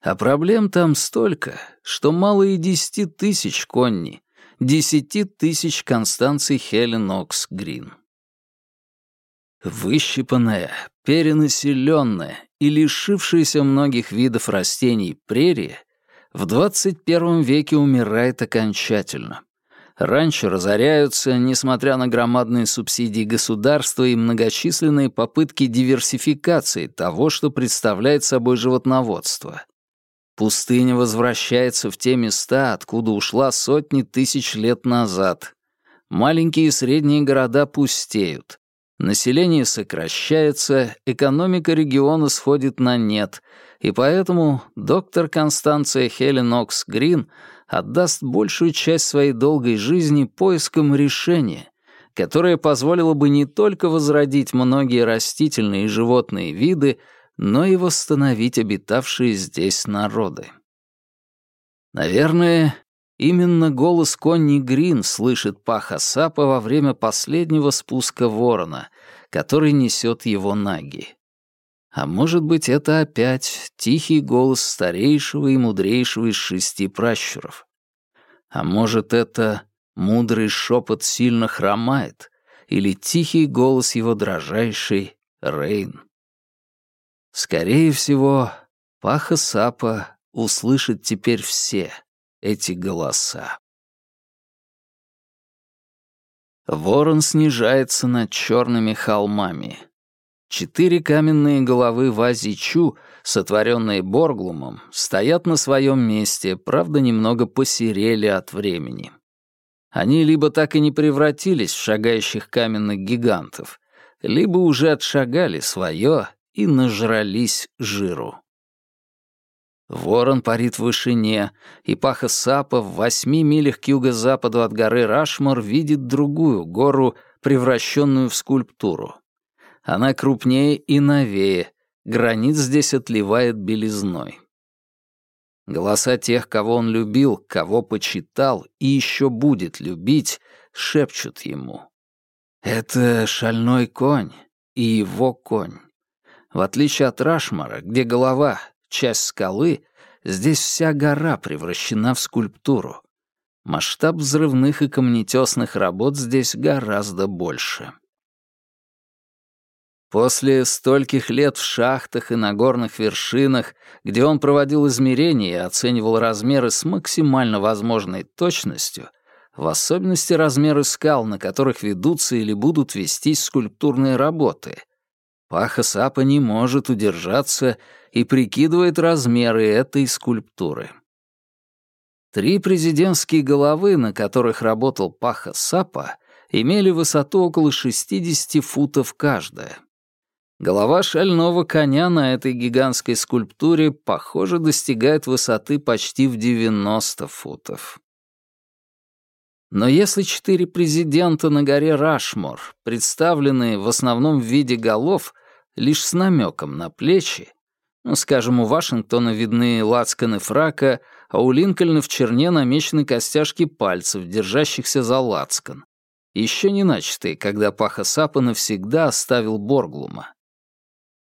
А проблем там столько, что мало и десяти тысяч Конни, десяти тысяч Констанций Хелен Окс Грин. Выщипанная, перенаселенная и лишившаяся многих видов растений прерия в 21 веке умирает окончательно. Раньше разоряются, несмотря на громадные субсидии государства и многочисленные попытки диверсификации того, что представляет собой животноводство. Пустыня возвращается в те места, откуда ушла сотни тысяч лет назад. Маленькие и средние города пустеют. Население сокращается, экономика региона сходит на нет, и поэтому доктор Констанция Хелен Окс Грин отдаст большую часть своей долгой жизни поискам решения, которое позволило бы не только возродить многие растительные и животные виды, но и восстановить обитавшие здесь народы. Наверное, именно голос Конни Грин слышит Паха Сапа во время последнего спуска ворона, который несет его наги. А может быть, это опять тихий голос старейшего и мудрейшего из шести пращуров. А может, это мудрый шепот сильно хромает или тихий голос его дрожайший Рейн. Скорее всего, Паха Сапа услышит теперь все эти голоса. Ворон снижается над черными холмами. Четыре каменные головы Вазичу, сотворенные Борглумом, стоят на своем месте, правда, немного посерели от времени. Они либо так и не превратились в шагающих каменных гигантов, либо уже отшагали свое и нажрались жиру. Ворон парит в вышине, и Паха Сапа в восьми милях к юго-западу от горы Рашмор видит другую гору, превращенную в скульптуру. Она крупнее и новее, гранит здесь отливает белизной. Голоса тех, кого он любил, кого почитал и еще будет любить, шепчут ему. Это шальной конь и его конь. В отличие от Рашмара, где голова — часть скалы, здесь вся гора превращена в скульптуру. Масштаб взрывных и камнетесных работ здесь гораздо больше. После стольких лет в шахтах и на горных вершинах, где он проводил измерения и оценивал размеры с максимально возможной точностью, в особенности размеры скал, на которых ведутся или будут вестись скульптурные работы — Паха Сапа не может удержаться и прикидывает размеры этой скульптуры. Три президентские головы, на которых работал Паха Сапа, имели высоту около 60 футов каждая. Голова шального коня на этой гигантской скульптуре, похоже, достигает высоты почти в 90 футов. Но если четыре президента на горе Рашмор, представленные в основном в виде голов, лишь с намеком на плечи, ну, скажем, у Вашингтона видны лацканы фрака, а у Линкольна в черне намечены костяшки пальцев, держащихся за лацкан, еще не начатые, когда Паха Сапа навсегда оставил Борглума.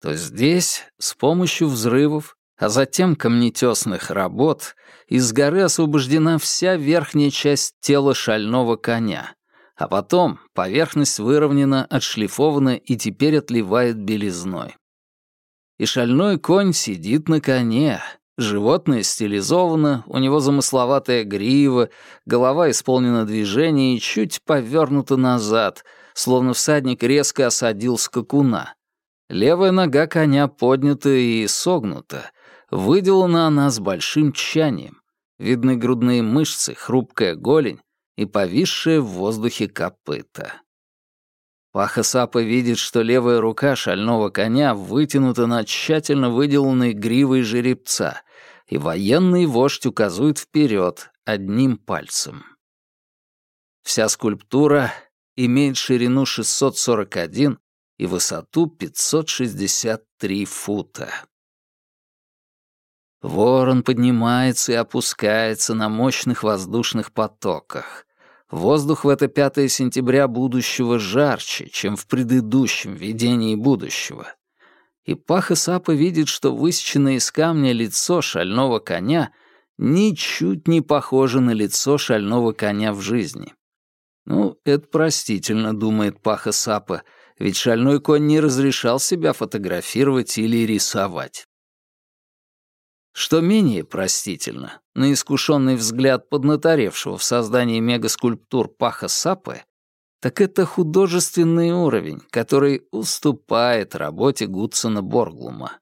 То здесь, с помощью взрывов, а затем камнетесных работ, из горы освобождена вся верхняя часть тела шального коня, а потом поверхность выровнена, отшлифована и теперь отливает белизной. И шальной конь сидит на коне, животное стилизовано, у него замысловатая грива, голова исполнена движений и чуть повернута назад, словно всадник резко осадил скакуна. Левая нога коня поднята и согнута, Выделана она с большим тщанием. Видны грудные мышцы, хрупкая голень и повисшая в воздухе копыта. Паха Сапа видит, что левая рука шального коня вытянута над тщательно выделанной гривой жеребца, и военный вождь указывает вперед одним пальцем. Вся скульптура имеет ширину 641 и высоту 563 фута. Ворон поднимается и опускается на мощных воздушных потоках. Воздух в это 5 сентября будущего жарче, чем в предыдущем видении будущего. И Паха Сапа видит, что высеченное из камня лицо шального коня ничуть не похоже на лицо шального коня в жизни. Ну, это простительно, думает Паха Сапа, ведь шальной конь не разрешал себя фотографировать или рисовать. Что менее простительно, на искушенный взгляд поднаторевшего в создании мегаскульптур Паха Сапы, так это художественный уровень, который уступает работе Гудсона Борглума.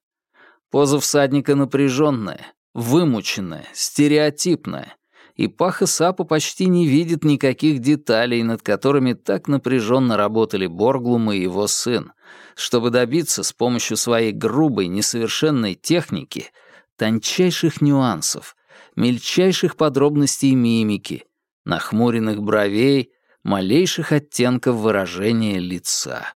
Поза всадника напряженная, вымученная, стереотипная, и Паха Сапа почти не видит никаких деталей, над которыми так напряженно работали Борглум и его сын, чтобы добиться с помощью своей грубой, несовершенной техники тончайших нюансов, мельчайших подробностей мимики, нахмуренных бровей, малейших оттенков выражения лица.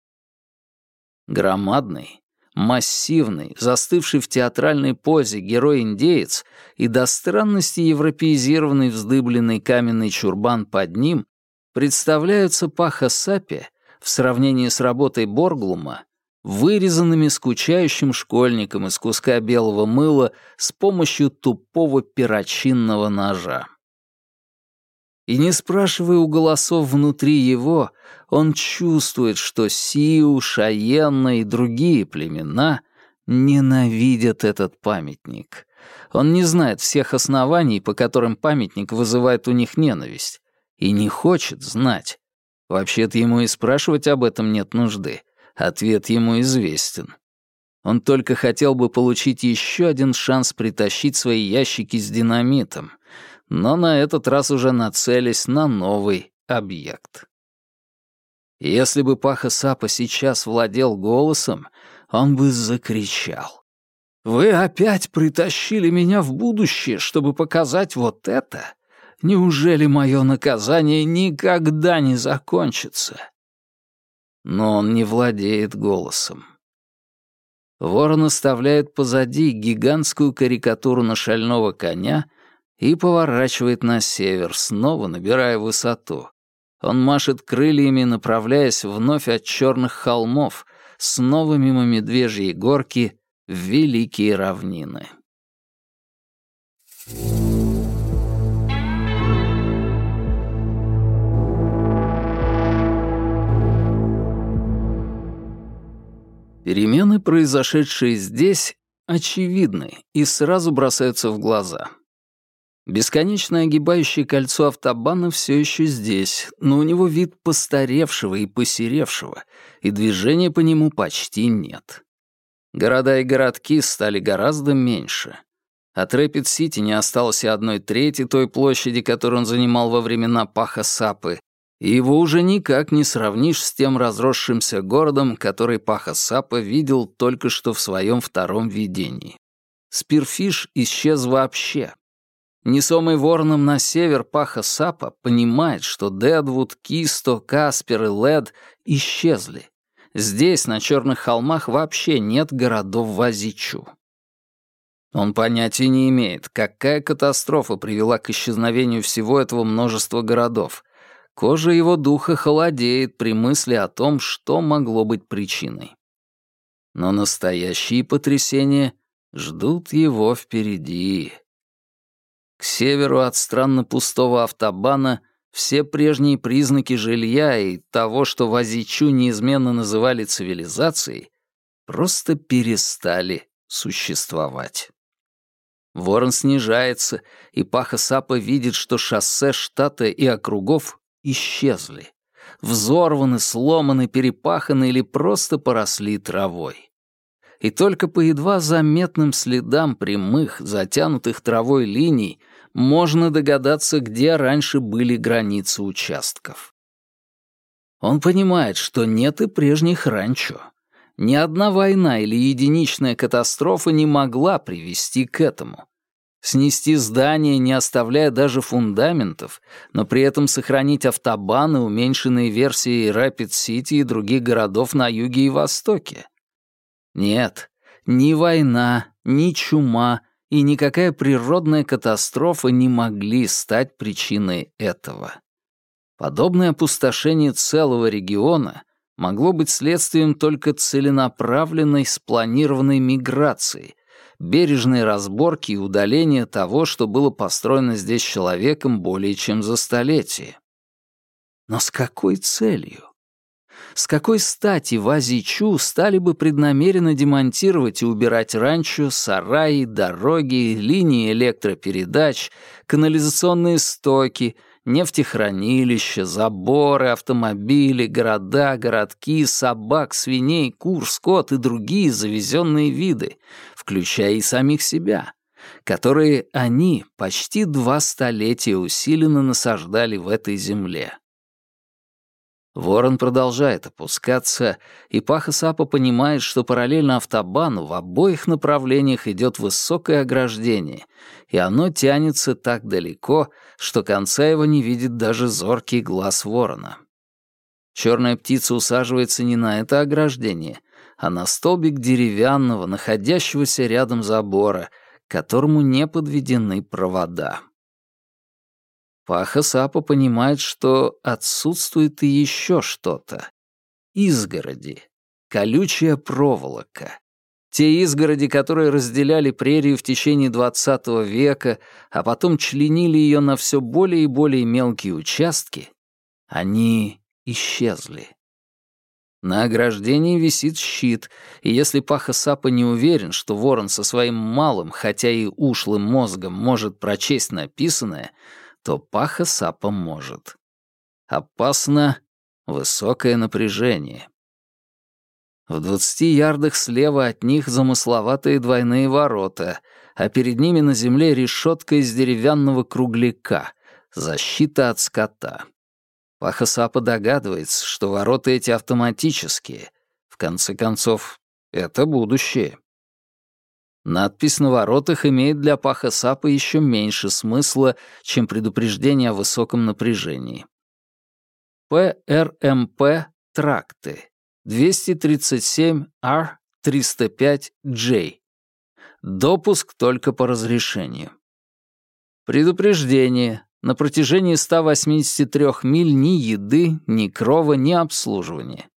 Громадный, массивный, застывший в театральной позе герой-индеец и до странности европеизированный вздыбленный каменный чурбан под ним представляются Паха Сапе в сравнении с работой Борглума вырезанными скучающим школьником из куска белого мыла с помощью тупого перочинного ножа. И не спрашивая у голосов внутри его, он чувствует, что Сиу, Шаенна и другие племена ненавидят этот памятник. Он не знает всех оснований, по которым памятник вызывает у них ненависть, и не хочет знать. Вообще-то ему и спрашивать об этом нет нужды. Ответ ему известен. Он только хотел бы получить еще один шанс притащить свои ящики с динамитом, но на этот раз уже нацелись на новый объект. Если бы Паха Сапа сейчас владел голосом, он бы закричал. «Вы опять притащили меня в будущее, чтобы показать вот это? Неужели мое наказание никогда не закончится?» Но он не владеет голосом. Ворон оставляет позади гигантскую карикатуру на шального коня — и поворачивает на север, снова набирая высоту. Он машет крыльями, направляясь вновь от черных холмов, снова мимо медвежьей горки в великие равнины. Перемены, произошедшие здесь, очевидны и сразу бросаются в глаза — Бесконечное огибающее кольцо автобана все еще здесь, но у него вид постаревшего и посеревшего, и движения по нему почти нет. Города и городки стали гораздо меньше. От Рэпид-Сити не осталось и одной трети той площади, которую он занимал во времена Паха Сапы, и его уже никак не сравнишь с тем разросшимся городом, который Паха Сапа видел только что в своем втором видении. Спирфиш исчез вообще, Несомый вороном на север Паха Сапа понимает, что Дедвуд, Кисто, Каспер и Лед исчезли. Здесь, на черных холмах, вообще нет городов Вазичу. Он понятия не имеет, какая катастрофа привела к исчезновению всего этого множества городов. Кожа его духа холодеет при мысли о том, что могло быть причиной. Но настоящие потрясения ждут его впереди. К северу от странно пустого автобана все прежние признаки жилья и того, что Вазичу неизменно называли цивилизацией, просто перестали существовать. Ворон снижается, и Паха Сапа видит, что шоссе штата и округов исчезли. Взорваны, сломаны, перепаханы или просто поросли травой и только по едва заметным следам прямых, затянутых травой линий можно догадаться, где раньше были границы участков. Он понимает, что нет и прежних ранчо. Ни одна война или единичная катастрофа не могла привести к этому. Снести здание, не оставляя даже фундаментов, но при этом сохранить автобаны, уменьшенные версии Рэпид-Сити и других городов на юге и востоке. Нет, ни война, ни чума и никакая природная катастрофа не могли стать причиной этого. Подобное опустошение целого региона могло быть следствием только целенаправленной спланированной миграции, бережной разборки и удаления того, что было построено здесь человеком более чем за столетие. Но с какой целью? С какой стати в Азичу стали бы преднамеренно демонтировать и убирать ранчо, сараи, дороги, линии электропередач, канализационные стоки, нефтехранилища, заборы, автомобили, города, городки, собак, свиней, кур, скот и другие завезенные виды, включая и самих себя, которые они почти два столетия усиленно насаждали в этой земле. Ворон продолжает опускаться, и Паха Сапа понимает, что параллельно автобану в обоих направлениях идет высокое ограждение, и оно тянется так далеко, что конца его не видит даже зоркий глаз ворона. Черная птица усаживается не на это ограждение, а на столбик деревянного, находящегося рядом забора, к которому не подведены провода. Паха Сапа понимает, что отсутствует и еще что-то. Изгороди, колючая проволока. Те изгороди, которые разделяли прерию в течение XX века, а потом членили ее на все более и более мелкие участки, они исчезли. На ограждении висит щит, и если Паха Сапа не уверен, что ворон со своим малым, хотя и ушлым мозгом может прочесть написанное, то Паха Сапа может. Опасно высокое напряжение. В двадцати ярдах слева от них замысловатые двойные ворота, а перед ними на земле решетка из деревянного кругляка, защита от скота. Пахасапа догадывается, что ворота эти автоматические. В конце концов, это будущее. Надпись на воротах имеет для Пахасапа еще меньше смысла, чем предупреждение о высоком напряжении. ПРМП тракты 237R305J. Допуск только по разрешению. Предупреждение. На протяжении 183 миль ни еды, ни крова, ни обслуживания.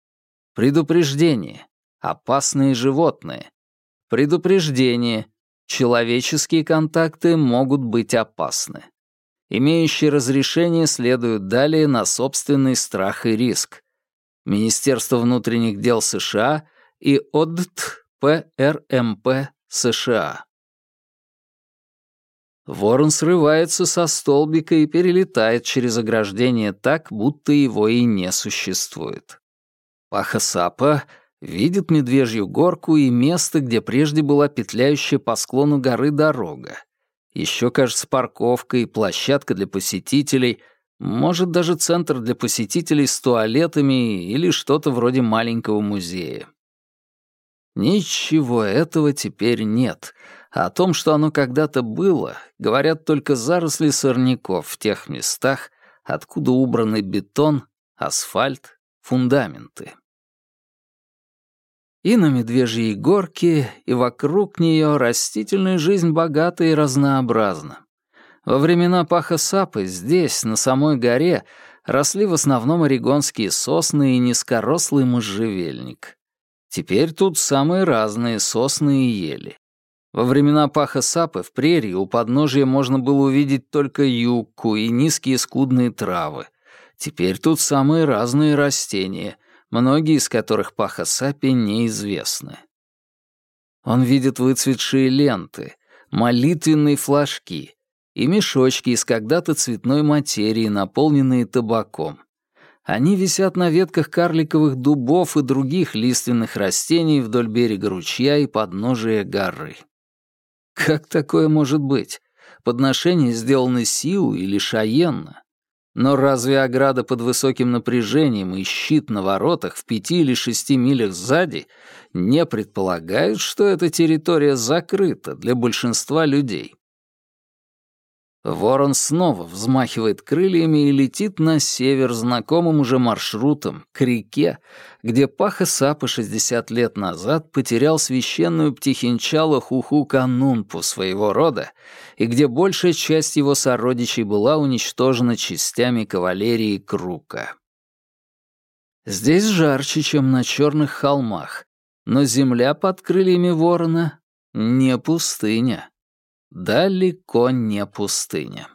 Предупреждение. Опасные животные. Предупреждение. Человеческие контакты могут быть опасны. Имеющие разрешение следуют далее на собственный страх и риск. Министерство внутренних дел США и ОДТ ПРМП США. Ворон срывается со столбика и перелетает через ограждение так, будто его и не существует. Паха-сапа видит медвежью горку и место, где прежде была петляющая по склону горы дорога. Еще, кажется, парковка и площадка для посетителей, может, даже центр для посетителей с туалетами или что-то вроде маленького музея. Ничего этого теперь нет, о том, что оно когда-то было, говорят только заросли сорняков в тех местах, откуда убраны бетон, асфальт, фундаменты. И на Медвежьей горке, и вокруг нее растительная жизнь богата и разнообразна. Во времена Паха Сапы здесь, на самой горе, росли в основном орегонские сосны и низкорослый можжевельник. Теперь тут самые разные сосны и ели. Во времена паха сапы в прерии у подножия можно было увидеть только юбку и низкие скудные травы. Теперь тут самые разные растения, многие из которых паха сапе неизвестны. Он видит выцветшие ленты, молитвенные флажки и мешочки из когда-то цветной материи, наполненные табаком. Они висят на ветках карликовых дубов и других лиственных растений вдоль берега ручья и подножия горы. Как такое может быть? Подношения сделаны Сиу или Шаенна? Но разве ограда под высоким напряжением и щит на воротах в пяти или шести милях сзади не предполагают, что эта территория закрыта для большинства людей? Ворон снова взмахивает крыльями и летит на север знакомым уже маршрутом, к реке, где Паха Сапа 60 лет назад потерял священную птихинчалу Хуху Канунпу своего рода, и где большая часть его сородичей была уничтожена частями кавалерии Крука. Здесь жарче, чем на черных холмах, но земля под крыльями ворона — не пустыня. Далеко не пустыня.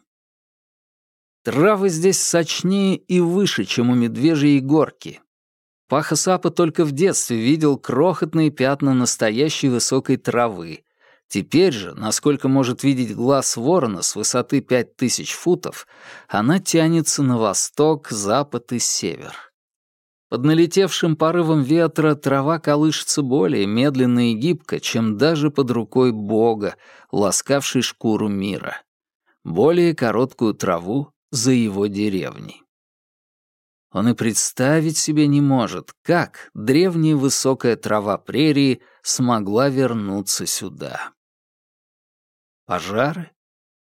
Травы здесь сочнее и выше, чем у медвежьей горки. Паха Сапа только в детстве видел крохотные пятна настоящей высокой травы. Теперь же, насколько может видеть глаз ворона с высоты пять тысяч футов, она тянется на восток, запад и север. Под налетевшим порывом ветра трава колышется более медленно и гибко, чем даже под рукой Бога, ласкавшей шкуру мира. Более короткую траву за его деревней. Он и представить себе не может, как древняя высокая трава прерии смогла вернуться сюда. Пожары,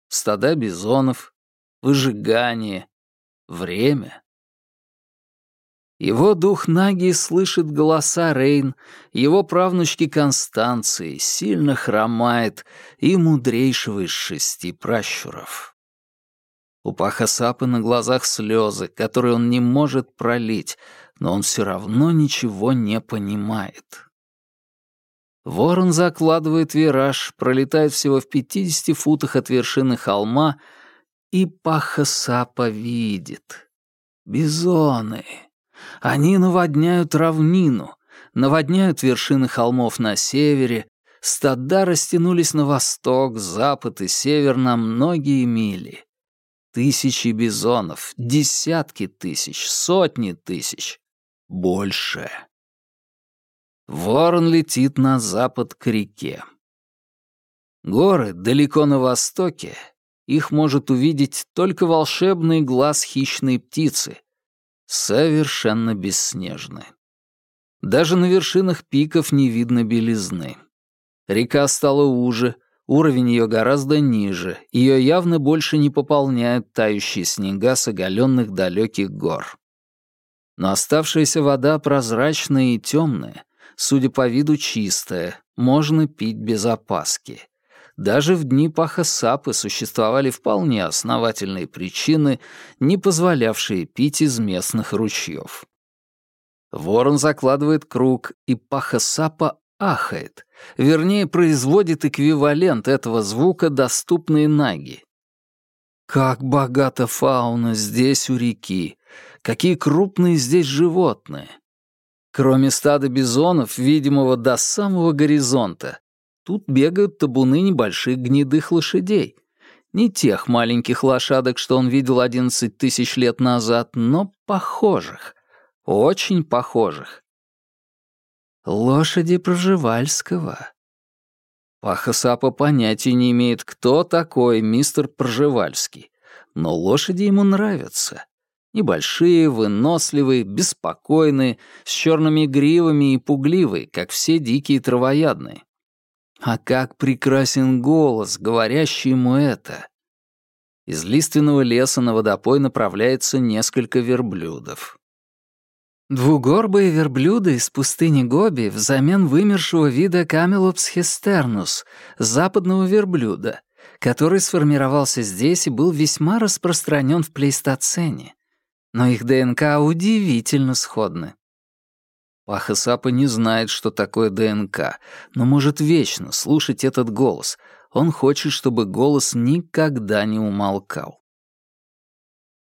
стада бизонов, выжигание, время. Его дух Наги слышит голоса Рейн, его правнучки Констанции, сильно хромает и мудрейшего из шести пращуров. У Пахасапы на глазах слезы, которые он не может пролить, но он все равно ничего не понимает. Ворон закладывает вираж, пролетает всего в 50 футах от вершины холма, и Пахасапа видит. Бизоны. Они наводняют равнину, наводняют вершины холмов на севере, стада растянулись на восток, запад и север на многие мили. Тысячи бизонов, десятки тысяч, сотни тысяч. Больше. Ворон летит на запад к реке. Горы далеко на востоке, их может увидеть только волшебный глаз хищной птицы, совершенно бесснежны. Даже на вершинах пиков не видно белизны. Река стала уже, уровень ее гораздо ниже, ее явно больше не пополняют тающие снега с оголенных далеких гор. Но оставшаяся вода прозрачная и темная, судя по виду чистая, можно пить без опаски. Даже в дни Паха-Сапы существовали вполне основательные причины, не позволявшие пить из местных ручьев. Ворон закладывает круг, и Паха-Сапа ахает, вернее, производит эквивалент этого звука, доступный Наги. Как богата фауна здесь у реки, какие крупные здесь животные. Кроме стада бизонов, видимого до самого горизонта, Тут бегают табуны небольших гнедых лошадей. Не тех маленьких лошадок, что он видел одиннадцать тысяч лет назад, но похожих. Очень похожих. Лошади Проживальского. Пахасапа понятия не имеет, кто такой мистер Проживальский. Но лошади ему нравятся. Небольшие, выносливые, беспокойные, с черными гривами и пугливые, как все дикие травоядные. А как прекрасен голос, говорящий ему это! Из лиственного леса на водопой направляется несколько верблюдов. Двугорбые верблюды из пустыни Гоби взамен вымершего вида Камелопс хестернус, западного верблюда, который сформировался здесь и был весьма распространен в плейстоцене. Но их ДНК удивительно сходны. Пахасапа не знает, что такое ДНК, но может вечно слушать этот голос. Он хочет, чтобы голос никогда не умолкал.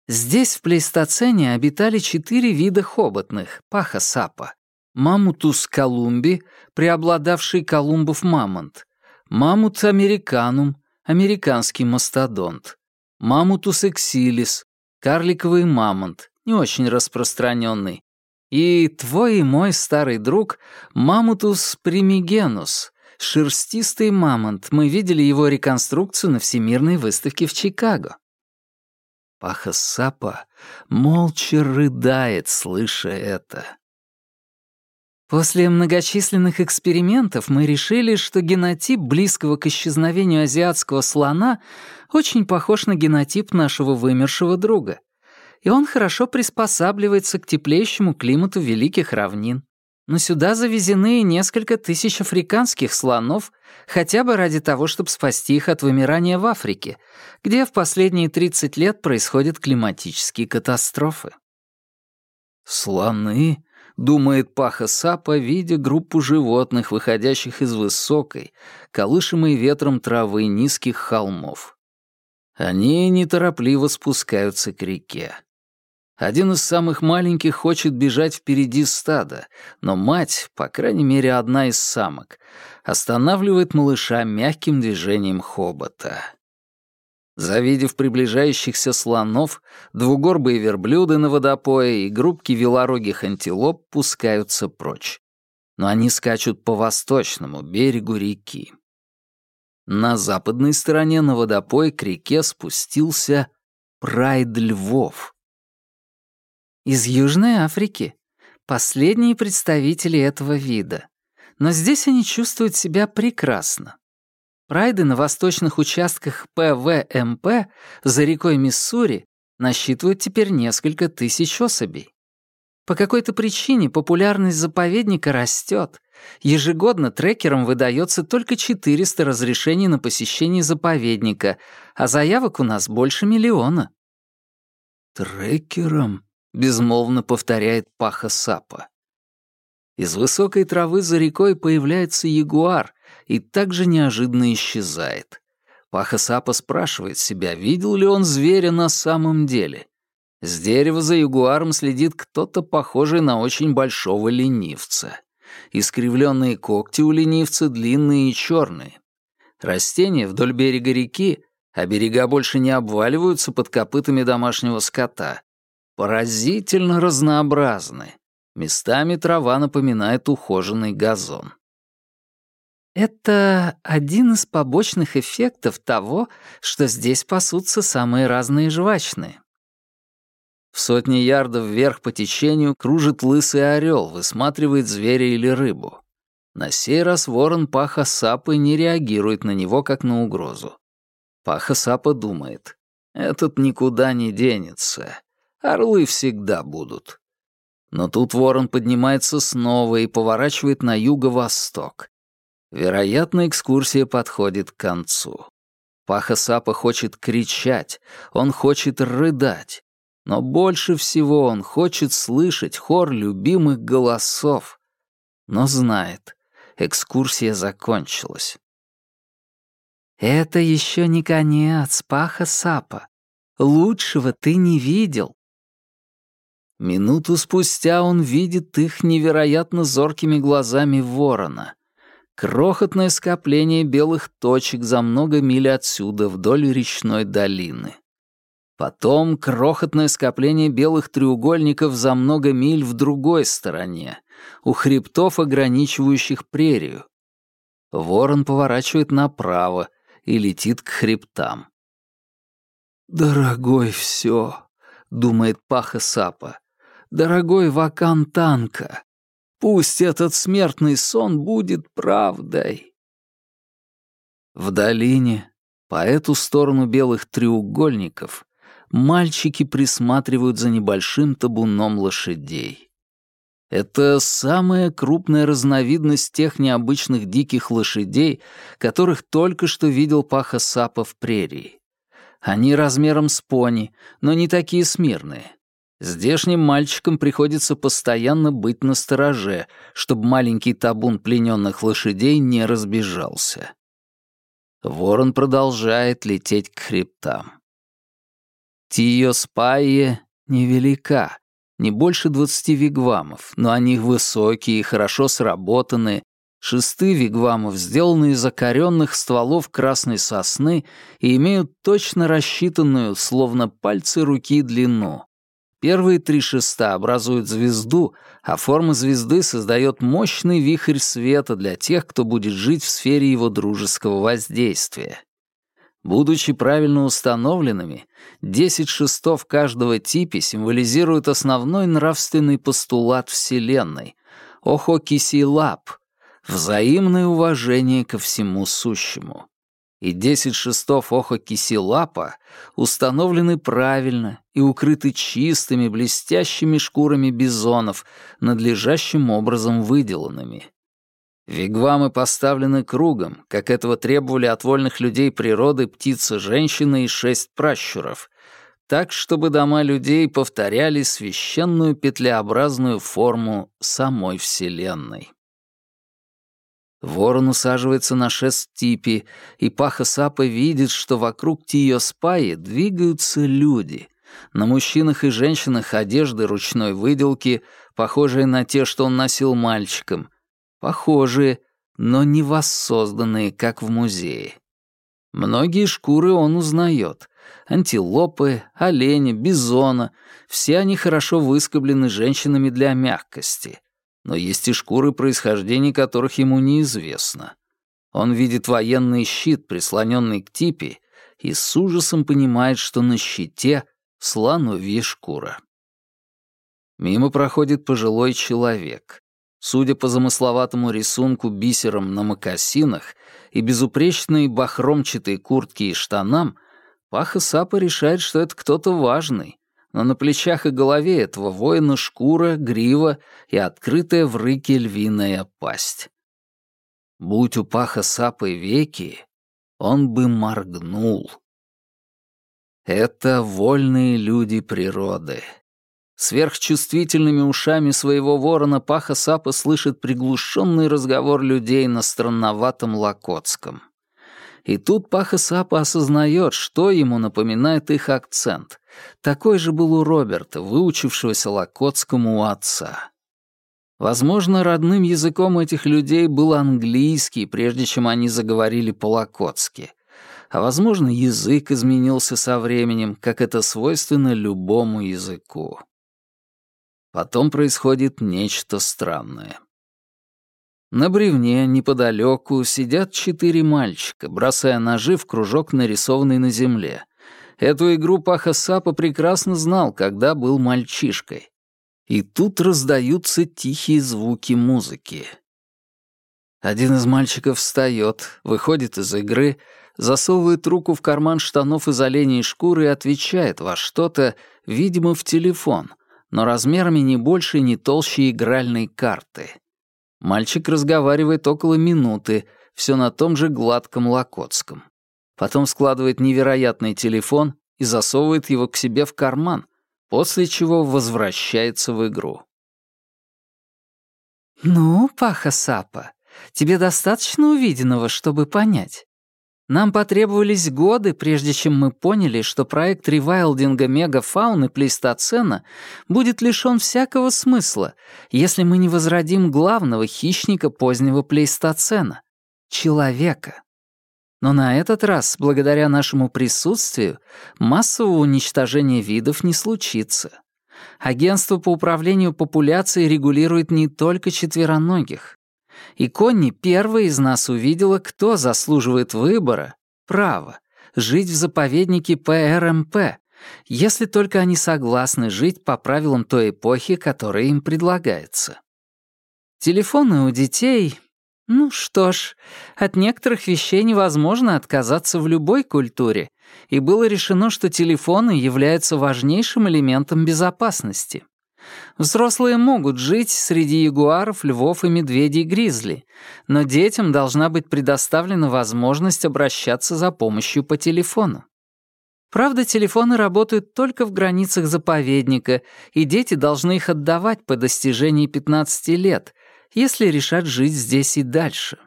Здесь в плейстоцене обитали четыре вида хоботных пахасапа. Mammuthus columbi, преобладавший колумбов мамонт. Mammut americanum, американский мастодонт. Mammuthus exilis, карликовый мамонт, не очень распространенный. И твой и мой старый друг Mammuthus primigenius, шерстистый мамонт, мы видели его реконструкцию на Всемирной выставке в Чикаго. Паха Сапа молча рыдает, слыша это. После многочисленных экспериментов мы решили, что генотип близкого к исчезновению азиатского слона очень похож на генотип нашего вымершего друга и он хорошо приспосабливается к теплеющему климату великих равнин. Но сюда завезены несколько тысяч африканских слонов, хотя бы ради того, чтобы спасти их от вымирания в Африке, где в последние 30 лет происходят климатические катастрофы. «Слоны?» — думает Паха Сапа, видя группу животных, выходящих из высокой, колышемой ветром травы низких холмов. Они неторопливо спускаются к реке. Один из самых маленьких хочет бежать впереди стада, но мать, по крайней мере одна из самок, останавливает малыша мягким движением хобота. Завидев приближающихся слонов, двугорбые верблюды на водопое и группки велорогих антилоп пускаются прочь. Но они скачут по восточному берегу реки. На западной стороне на водопой к реке спустился прайд львов. Из Южной Африки. Последние представители этого вида. Но здесь они чувствуют себя прекрасно. Прайды на восточных участках ПВМП за рекой Миссури насчитывают теперь несколько тысяч особей. По какой-то причине популярность заповедника растет. Ежегодно трекерам выдается только 400 разрешений на посещение заповедника, а заявок у нас больше миллиона. «Трекерам?» — безмолвно повторяет Паха Сапа. Из высокой травы за рекой появляется ягуар, и также неожиданно исчезает. Паха Сапа спрашивает себя, видел ли он зверя на самом деле. С дерева за ягуаром следит кто-то похожий на очень большого ленивца. Искривленные когти у ленивца длинные и черные. Растения вдоль берега реки, а берега больше не обваливаются под копытами домашнего скота. Поразительно разнообразны. Местами трава напоминает ухоженный газон. Это один из побочных эффектов того, что здесь пасутся самые разные жвачные. В сотни ярдов вверх по течению кружит лысый орел, высматривает зверя или рыбу. На сей раз ворон Паха Сапы не реагирует на него, как на угрозу. Паха Сапа думает, этот никуда не денется, орлы всегда будут. Но тут ворон поднимается снова и поворачивает на юго-восток. Вероятно, экскурсия подходит к концу. Паха Сапа хочет кричать, он хочет рыдать. Но больше всего он хочет слышать хор любимых голосов. Но знает, экскурсия закончилась. «Это еще не конец, Паха Сапа. Лучшего ты не видел». Минуту спустя он видит их невероятно зоркими глазами ворона — Крохотное скопление белых точек за много миль отсюда вдоль речной долины. Потом крохотное скопление белых треугольников за много миль в другой стороне, у хребтов, ограничивающих прерию. Ворон поворачивает направо и летит к хребтам. «Дорогой все», — думает Паха Сапа, — «дорогой Вакантанка, Пусть этот смертный сон будет правдой. В долине, по эту сторону белых треугольников, мальчики присматривают за небольшим табуном лошадей. Это самая крупная разновидность тех необычных диких лошадей, которых только что видел Паха Сапа в прерии. Они размером с пони, но не такие смирные. Здешним мальчикам приходится постоянно быть настороже, чтобы маленький табун плененных лошадей не разбежался. Ворон продолжает лететь к хребтам. Тио-Спайе невелика, не больше двадцати вигвамов, но они высокие и хорошо сработаны. Шесты вигвамов сделаны из окоренных стволов красной сосны и имеют точно рассчитанную, словно пальцы руки, длину. Первые три шеста образуют звезду, а форма звезды создает мощный вихрь света для тех, кто будет жить в сфере его дружеского воздействия. Будучи правильно установленными, десять шестов каждого типа символизируют основной нравственный постулат Вселенной — Охокисилап — взаимное уважение ко всему сущему и десять шестов оха кисилапа установлены правильно и укрыты чистыми блестящими шкурами бизонов, надлежащим образом выделанными. Вигвамы поставлены кругом, как этого требовали от вольных людей природы птица-женщина и шесть пращуров, так, чтобы дома людей повторяли священную петлеобразную форму самой Вселенной. Ворон усаживается на шест типи, и Паха Сапа видит, что вокруг Тио-Спаи двигаются люди. На мужчинах и женщинах одежды ручной выделки, похожие на те, что он носил мальчиком. Похожие, но не воссозданные, как в музее. Многие шкуры он узнает. Антилопы, оленя, бизона — все они хорошо выскоблены женщинами для мягкости. Но есть и шкуры, происхождения которых ему неизвестно. Он видит военный щит, прислоненный к типе, и с ужасом понимает, что на щите слоновья шкура. Мимо проходит пожилой человек. Судя по замысловатому рисунку бисером на мокасинах и безупречной бахромчатой куртке и штанам, Паха Сапа решает, что это кто-то важный, но на плечах и голове этого воина шкура, грива и открытая в рыке львиная пасть. Будь у Паха Сапы веки, он бы моргнул. Это вольные люди природы, Сверхчувствительными ушами своего ворона Паха Сапа слышит приглушенный разговор людей на странноватом локотском. И тут Паха Сапа осознает, что ему напоминает их акцент. Такой же был у Роберта, выучившегося локотскому у отца. Возможно, родным языком этих людей был английский, прежде чем они заговорили по-локотски. А возможно, язык изменился со временем, как это свойственно любому языку. Потом происходит нечто странное. На бревне, неподалеку, сидят четыре мальчика, бросая ножи в кружок, нарисованный на земле. Эту игру Паха Сапа прекрасно знал, когда был мальчишкой. И тут раздаются тихие звуки музыки. Один из мальчиков встает, выходит из игры, засовывает руку в карман штанов из оленей шкуры и отвечает во что-то, видимо, в телефон — но размерами не больше не толще игральной карты. Мальчик разговаривает около минуты, все на том же гладком локотском. Потом складывает невероятный телефон и засовывает его к себе в карман, после чего возвращается в игру. «Ну, Паха Сапа, тебе достаточно увиденного, чтобы понять. Нам потребовались годы, прежде чем мы поняли, что проект ревайлдинга мегафауны плейстоцена будет лишён всякого смысла, если мы не возродим главного хищника позднего плейстоцена — человека. Но на этот раз, благодаря нашему присутствию, массового уничтожения видов не случится. Агентство по управлению популяцией регулирует не только четвероногих. И Конни первая из нас увидела, кто заслуживает выбора, права, жить в заповеднике ПРМП, если только они согласны жить по правилам той эпохи, которая им предлагается. Телефоны у детей... Ну что ж, от некоторых вещей невозможно отказаться в любой культуре, и было решено, что телефоны являются важнейшим элементом безопасности. Взрослые могут жить среди ягуаров, львов и медведей-гризли, но детям должна быть предоставлена возможность обращаться за помощью по телефону. Правда, телефоны работают только в границах заповедника, и дети должны их отдавать по достижении 15 лет, если решат жить здесь и дальше.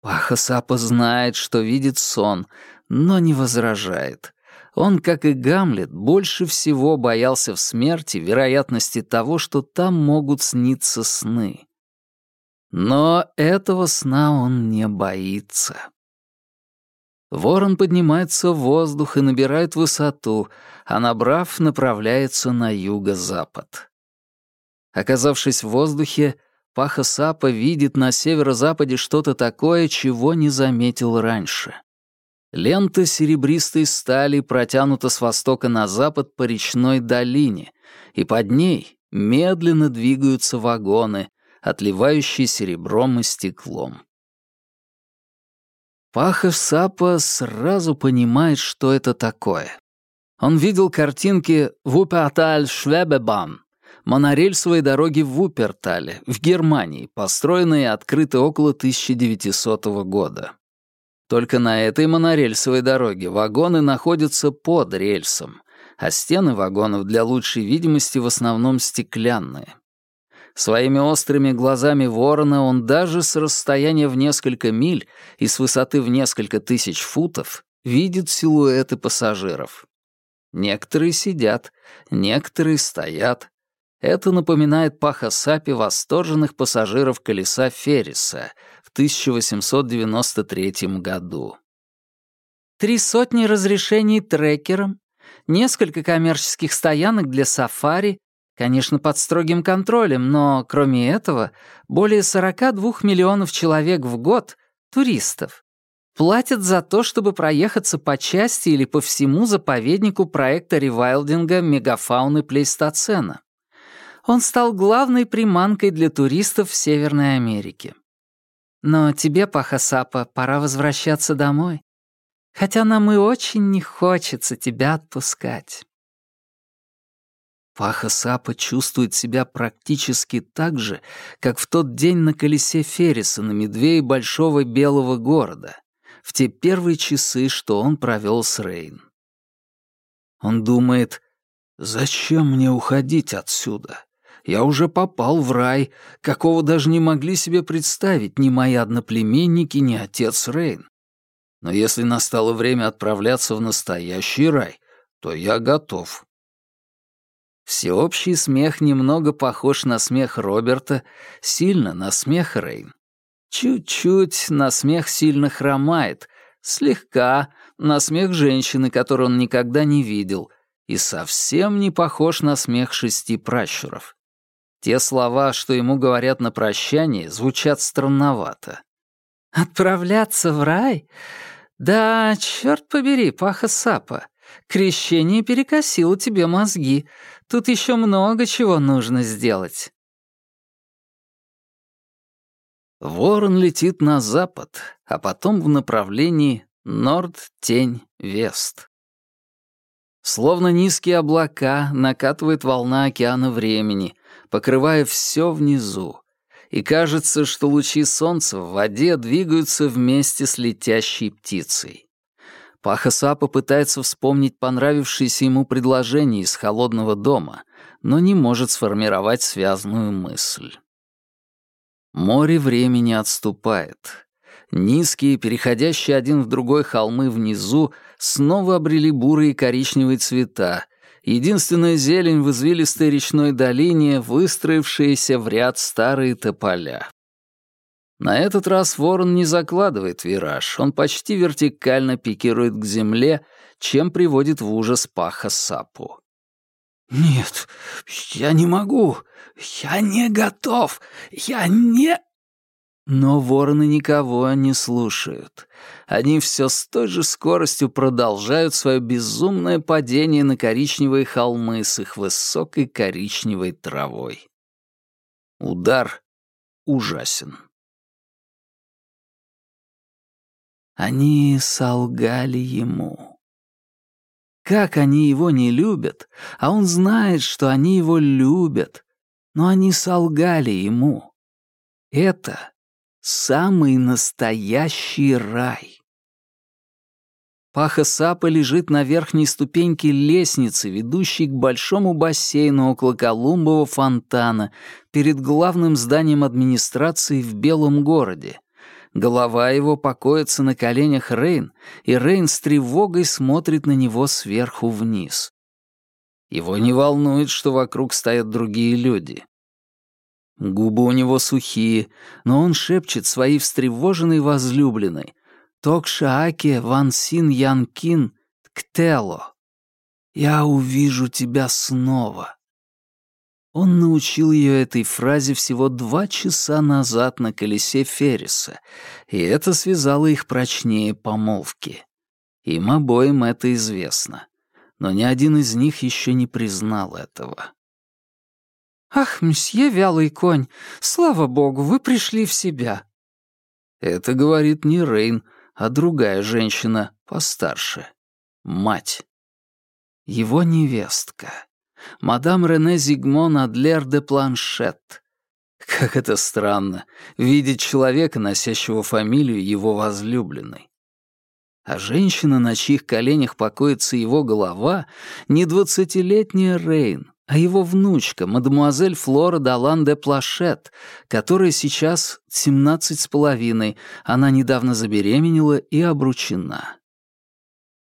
Паха Сапа знает, что видит сон, но не возражает. Он, как и Гамлет, больше всего боялся в смерти вероятности того, что там могут сниться сны. Но этого сна он не боится. Ворон поднимается в воздух и набирает высоту, а набрав, направляется на юго-запад. Оказавшись в воздухе, Паха Сапа видит на северо-западе что-то такое, чего не заметил раньше. Лента серебристой стали протянута с востока на запад по речной долине, и под ней медленно двигаются вагоны, отливающие серебром и стеклом. Пахаш Сапа сразу понимает, что это такое. Он видел картинки «Вуперталь-Швебебан» монорельсовой дороги в Вупертале, в Германии, построенные и открыты около 1900 года. Только на этой монорельсовой дороге вагоны находятся под рельсом, а стены вагонов для лучшей видимости в основном стеклянные. Своими острыми глазами ворона он даже с расстояния в несколько миль и с высоты в несколько тысяч футов видит силуэты пассажиров. Некоторые сидят, некоторые стоят, Это напоминает Паха Сапи восторженных пассажиров колеса Ферриса в 1893 году. Три сотни разрешений трекерам, несколько коммерческих стоянок для сафари, конечно, под строгим контролем, но, кроме этого, более 42 миллионов человек в год, туристов, платят за то, чтобы проехаться по части или по всему заповеднику проекта ревайлдинга мегафауны Плейстоцена. Он стал главной приманкой для туристов в Северной Америке. Но тебе, Пахасапа, пора возвращаться домой. Хотя нам и очень не хочется тебя отпускать. Паха-сапа чувствует себя практически так же, как в тот день на колесе Ферриса на медвее большого белого города, в те первые часы, что он провел с Рейн. Он думает, «Зачем мне уходить отсюда? Я уже попал в рай, какого даже не могли себе представить ни мои одноплеменники, ни отец Рейн. Но если настало время отправляться в настоящий рай, то я готов». Всеобщий смех немного похож на смех Роберта, сильно на смех Рейн. Чуть-чуть на смех сильно хромает, слегка на смех женщины, которую он никогда не видел, и совсем не похож на смех шести пращуров. Те слова, что ему говорят на прощание, звучат странновато. «Отправляться в рай? Да, черт побери, Паха Сапа, крещение перекосило тебе мозги, Тут еще много чего нужно сделать. Ворон летит на запад, а потом в направлении норд-тень-вест. Словно низкие облака накатывает волна океана времени, покрывая все внизу, и кажется, что лучи солнца в воде двигаются вместе с летящей птицей. Пахасапа пытается вспомнить понравившееся ему предложение из холодного дома, но не может сформировать связанную мысль. Море времени отступает. Низкие, переходящие один в другой холмы внизу, снова обрели бурые коричневые цвета. Единственная зелень в извилистой речной долине, выстроившиеся в ряд старые тополя. На этот раз ворон не закладывает вираж, он почти вертикально пикирует к земле, чем приводит в ужас паха сапу. «Нет, я не могу, я не готов, я не...» Но вороны никого не слушают. Они все с той же скоростью продолжают свое безумное падение на коричневые холмы с их высокой коричневой травой. Удар ужасен. Они солгали ему. Как они его не любят, а он знает, что они его любят, но они солгали ему. Это самый настоящий рай. Паха Сапа лежит на верхней ступеньке лестницы, ведущей к большому бассейну около Колумбового фонтана перед главным зданием администрации в Белом городе, Голова его покоится на коленях Рейн, и Рейн с тревогой смотрит на него сверху вниз. Его не волнует, что вокруг стоят другие люди. Губы у него сухие, но он шепчет своей встревоженной возлюбленной «Токшааке ван син янкин ктело». «Я увижу тебя снова». Он научил ее этой фразе всего два часа назад на колесе Ферриса, и это связало их прочнее помолвки. Им обоим это известно, но ни один из них еще не признал этого. «Ах, мсье вялый конь, слава богу, вы пришли в себя!» Это говорит не Рейн, а другая женщина, постарше. Мать. Его невестка мадам Рене Зигмон Адлер де Планшет. Как это странно, видеть человека, носящего фамилию его возлюбленной. А женщина, на чьих коленях покоится его голова, не двадцатилетняя Рейн, а его внучка, мадемуазель Флора Далан де Плашет, которая сейчас семнадцать с половиной, она недавно забеременела и обручена.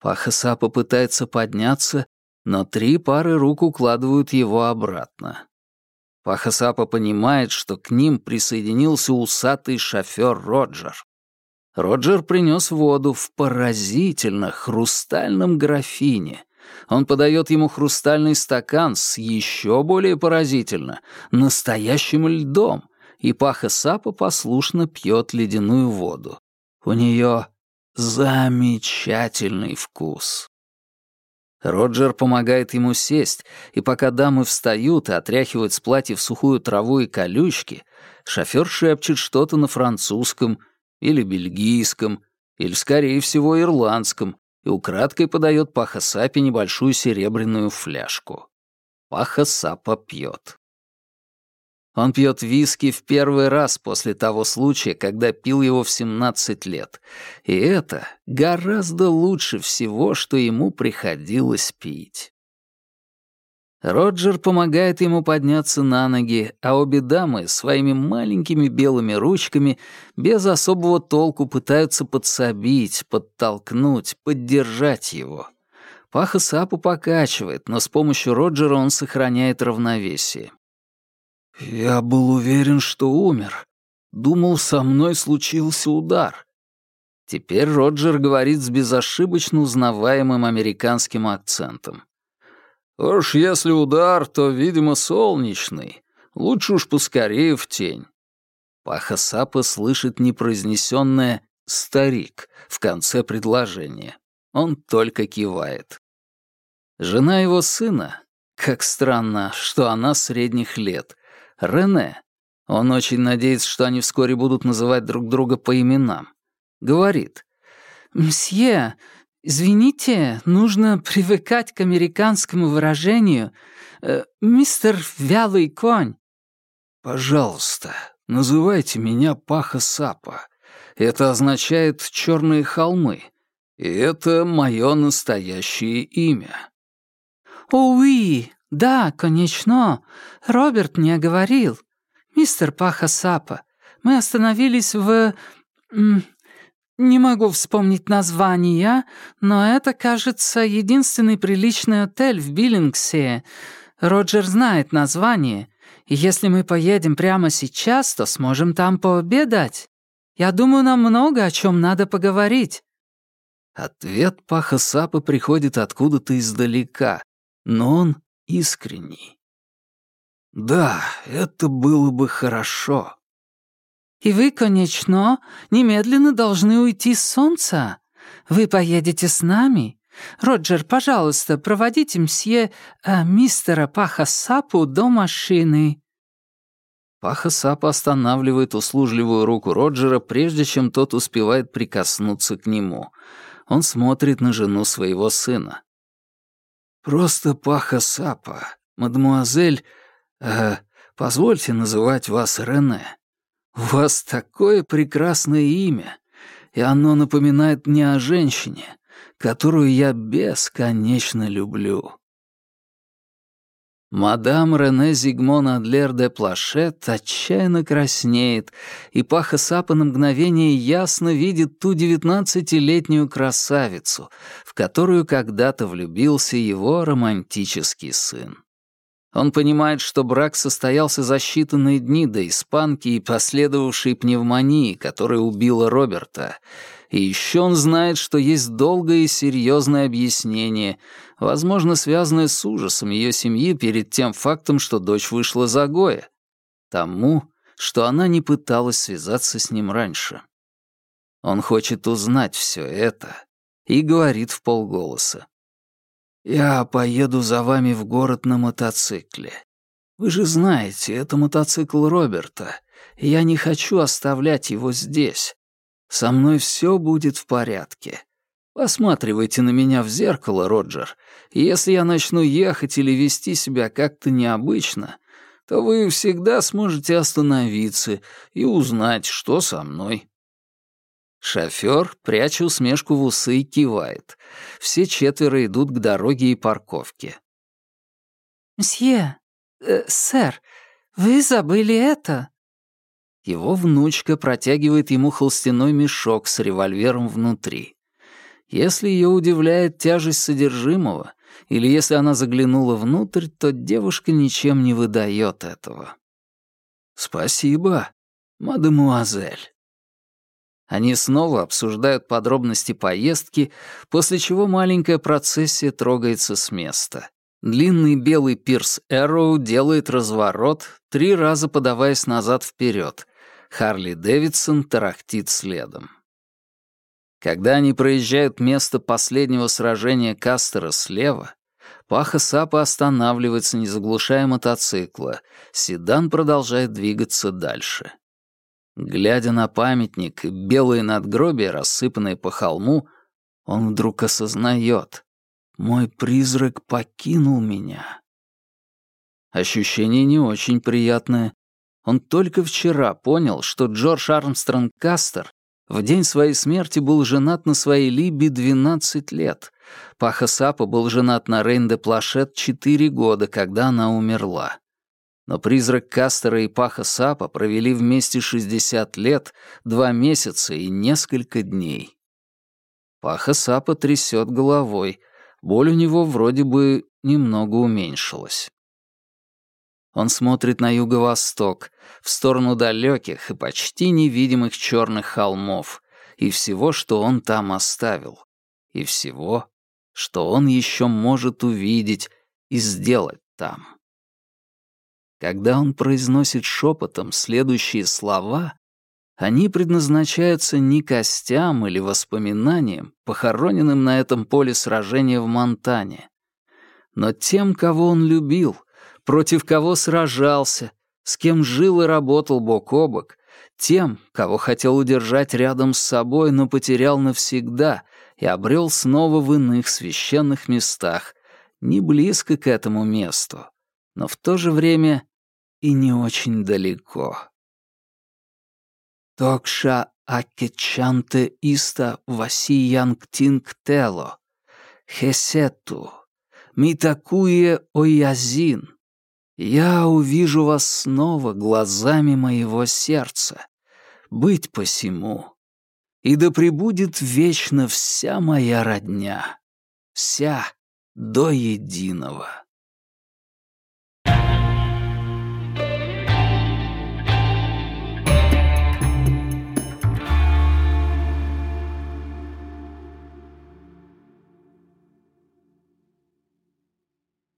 Пахаса попытается подняться, но три пары рук укладывают его обратно. Пахасапа понимает, что к ним присоединился усатый шофер Роджер. Роджер принес воду в поразительно хрустальном графине. Он подает ему хрустальный стакан с еще более поразительно настоящим льдом, и Паха Сапа послушно пьет ледяную воду. У нее замечательный вкус. Роджер помогает ему сесть, и пока дамы встают и отряхивают с платьев сухую траву и колючки, шофер шепчет что-то на французском или бельгийском, или, скорее всего, ирландском, и украдкой подает Паха Сапе небольшую серебряную фляжку. Паха Сапа пьет. Он пьет виски в первый раз после того случая, когда пил его в 17 лет. И это гораздо лучше всего, что ему приходилось пить. Роджер помогает ему подняться на ноги, а обе дамы своими маленькими белыми ручками без особого толку пытаются подсобить, подтолкнуть, поддержать его. Паха Сапу покачивает, но с помощью Роджера он сохраняет равновесие. Я был уверен, что умер. Думал, со мной случился удар. Теперь Роджер говорит с безошибочно узнаваемым американским акцентом. Уж если удар, то, видимо, солнечный. Лучше уж поскорее в тень. Паха слышит непроизнесенное «старик» в конце предложения. Он только кивает. Жена его сына, как странно, что она средних лет, Рене. Он очень надеется, что они вскоре будут называть друг друга по именам. Говорит. «Мсье, извините, нужно привыкать к американскому выражению э, «мистер вялый конь». «Пожалуйста, называйте меня Паха Сапа. Это означает «черные холмы». И это мое настоящее имя». «О, уи, «Да, конечно. Роберт мне говорил. Мистер Паха-Сапа, мы остановились в... Не могу вспомнить название, но это, кажется, единственный приличный отель в Биллингсе. Роджер знает название, если мы поедем прямо сейчас, то сможем там пообедать. Я думаю, нам много о чем надо поговорить». Ответ Паха Сапа приходит откуда-то издалека, но он искренний. «Да, это было бы хорошо». «И вы, конечно, немедленно должны уйти с солнца. Вы поедете с нами. Роджер, пожалуйста, проводите мсье э, мистера Пахасапу до машины». Пахасапа останавливает услужливую руку Роджера, прежде чем тот успевает прикоснуться к нему. Он смотрит на жену своего сына. «Просто Паха Сапа, мадемуазель... Э, позвольте называть вас Рене. У вас такое прекрасное имя, и оно напоминает мне о женщине, которую я бесконечно люблю». Мадам Рене Зигмон Адлер де Плашет отчаянно краснеет, и Паха Сапа на мгновение ясно видит ту девятнадцатилетнюю красавицу, в которую когда-то влюбился его романтический сын. Он понимает, что брак состоялся за считанные дни до испанки и последовавшей пневмонии, которая убила Роберта, и еще он знает, что есть долгое и серьезное объяснение, возможно, связанное с ужасом ее семьи перед тем фактом, что дочь вышла за Гоя. Тому, что она не пыталась связаться с ним раньше. Он хочет узнать все это и говорит в полголоса. «Я поеду за вами в город на мотоцикле. Вы же знаете, это мотоцикл Роберта, я не хочу оставлять его здесь. Со мной все будет в порядке. Посматривайте на меня в зеркало, Роджер, если я начну ехать или вести себя как-то необычно, то вы всегда сможете остановиться и узнать, что со мной». Шофёр, пряча усмешку в усы, кивает. Все четверо идут к дороге и парковке. «Мсье, э, сэр, вы забыли это?» Его внучка протягивает ему холстяной мешок с револьвером внутри. Если ее удивляет тяжесть содержимого, или если она заглянула внутрь, то девушка ничем не выдает этого. «Спасибо, мадемуазель». Они снова обсуждают подробности поездки, после чего маленькая процессия трогается с места. Длинный белый пирс Эрроу делает разворот, три раза подаваясь назад вперед. Харли Дэвидсон тарахтит следом. Когда они проезжают место последнего сражения Кастера слева, Паха Сапа останавливается, не заглушая мотоцикла. Седан продолжает двигаться дальше. Глядя на памятник и белые надгробия, рассыпанные по холму, он вдруг осознает — мой призрак покинул меня. Ощущение не очень приятное. Он только вчера понял, что Джордж Армстронг Кастер в день своей смерти был женат на своей Либи 12 лет. Паха Сапа был женат на Рейн де Плашет 4 года, когда она умерла но призрак Кастера и Паха Сапа провели вместе 60 лет, 2 месяца и несколько дней. Паха Сапа трясет головой, боль у него вроде бы немного уменьшилась. Он смотрит на юго-восток, в сторону далеких и почти невидимых черных холмов, и всего, что он там оставил, и всего, что он еще может увидеть и сделать там. Когда он произносит шепотом следующие слова, они предназначаются не костям или воспоминаниям, похороненным на этом поле сражения в Монтане, но тем, кого он любил, против кого сражался, с кем жил и работал бок о бок, тем, кого хотел удержать рядом с собой, но потерял навсегда и обрел снова в иных священных местах, не близко к этому месту, но в то же время и не очень далеко. Токша акечанте иста васиянг тинг тело, хесету, митакуе оязин. Я увижу вас снова глазами моего сердца. Быть посему. И да пребудет вечно вся моя родня, вся до единого.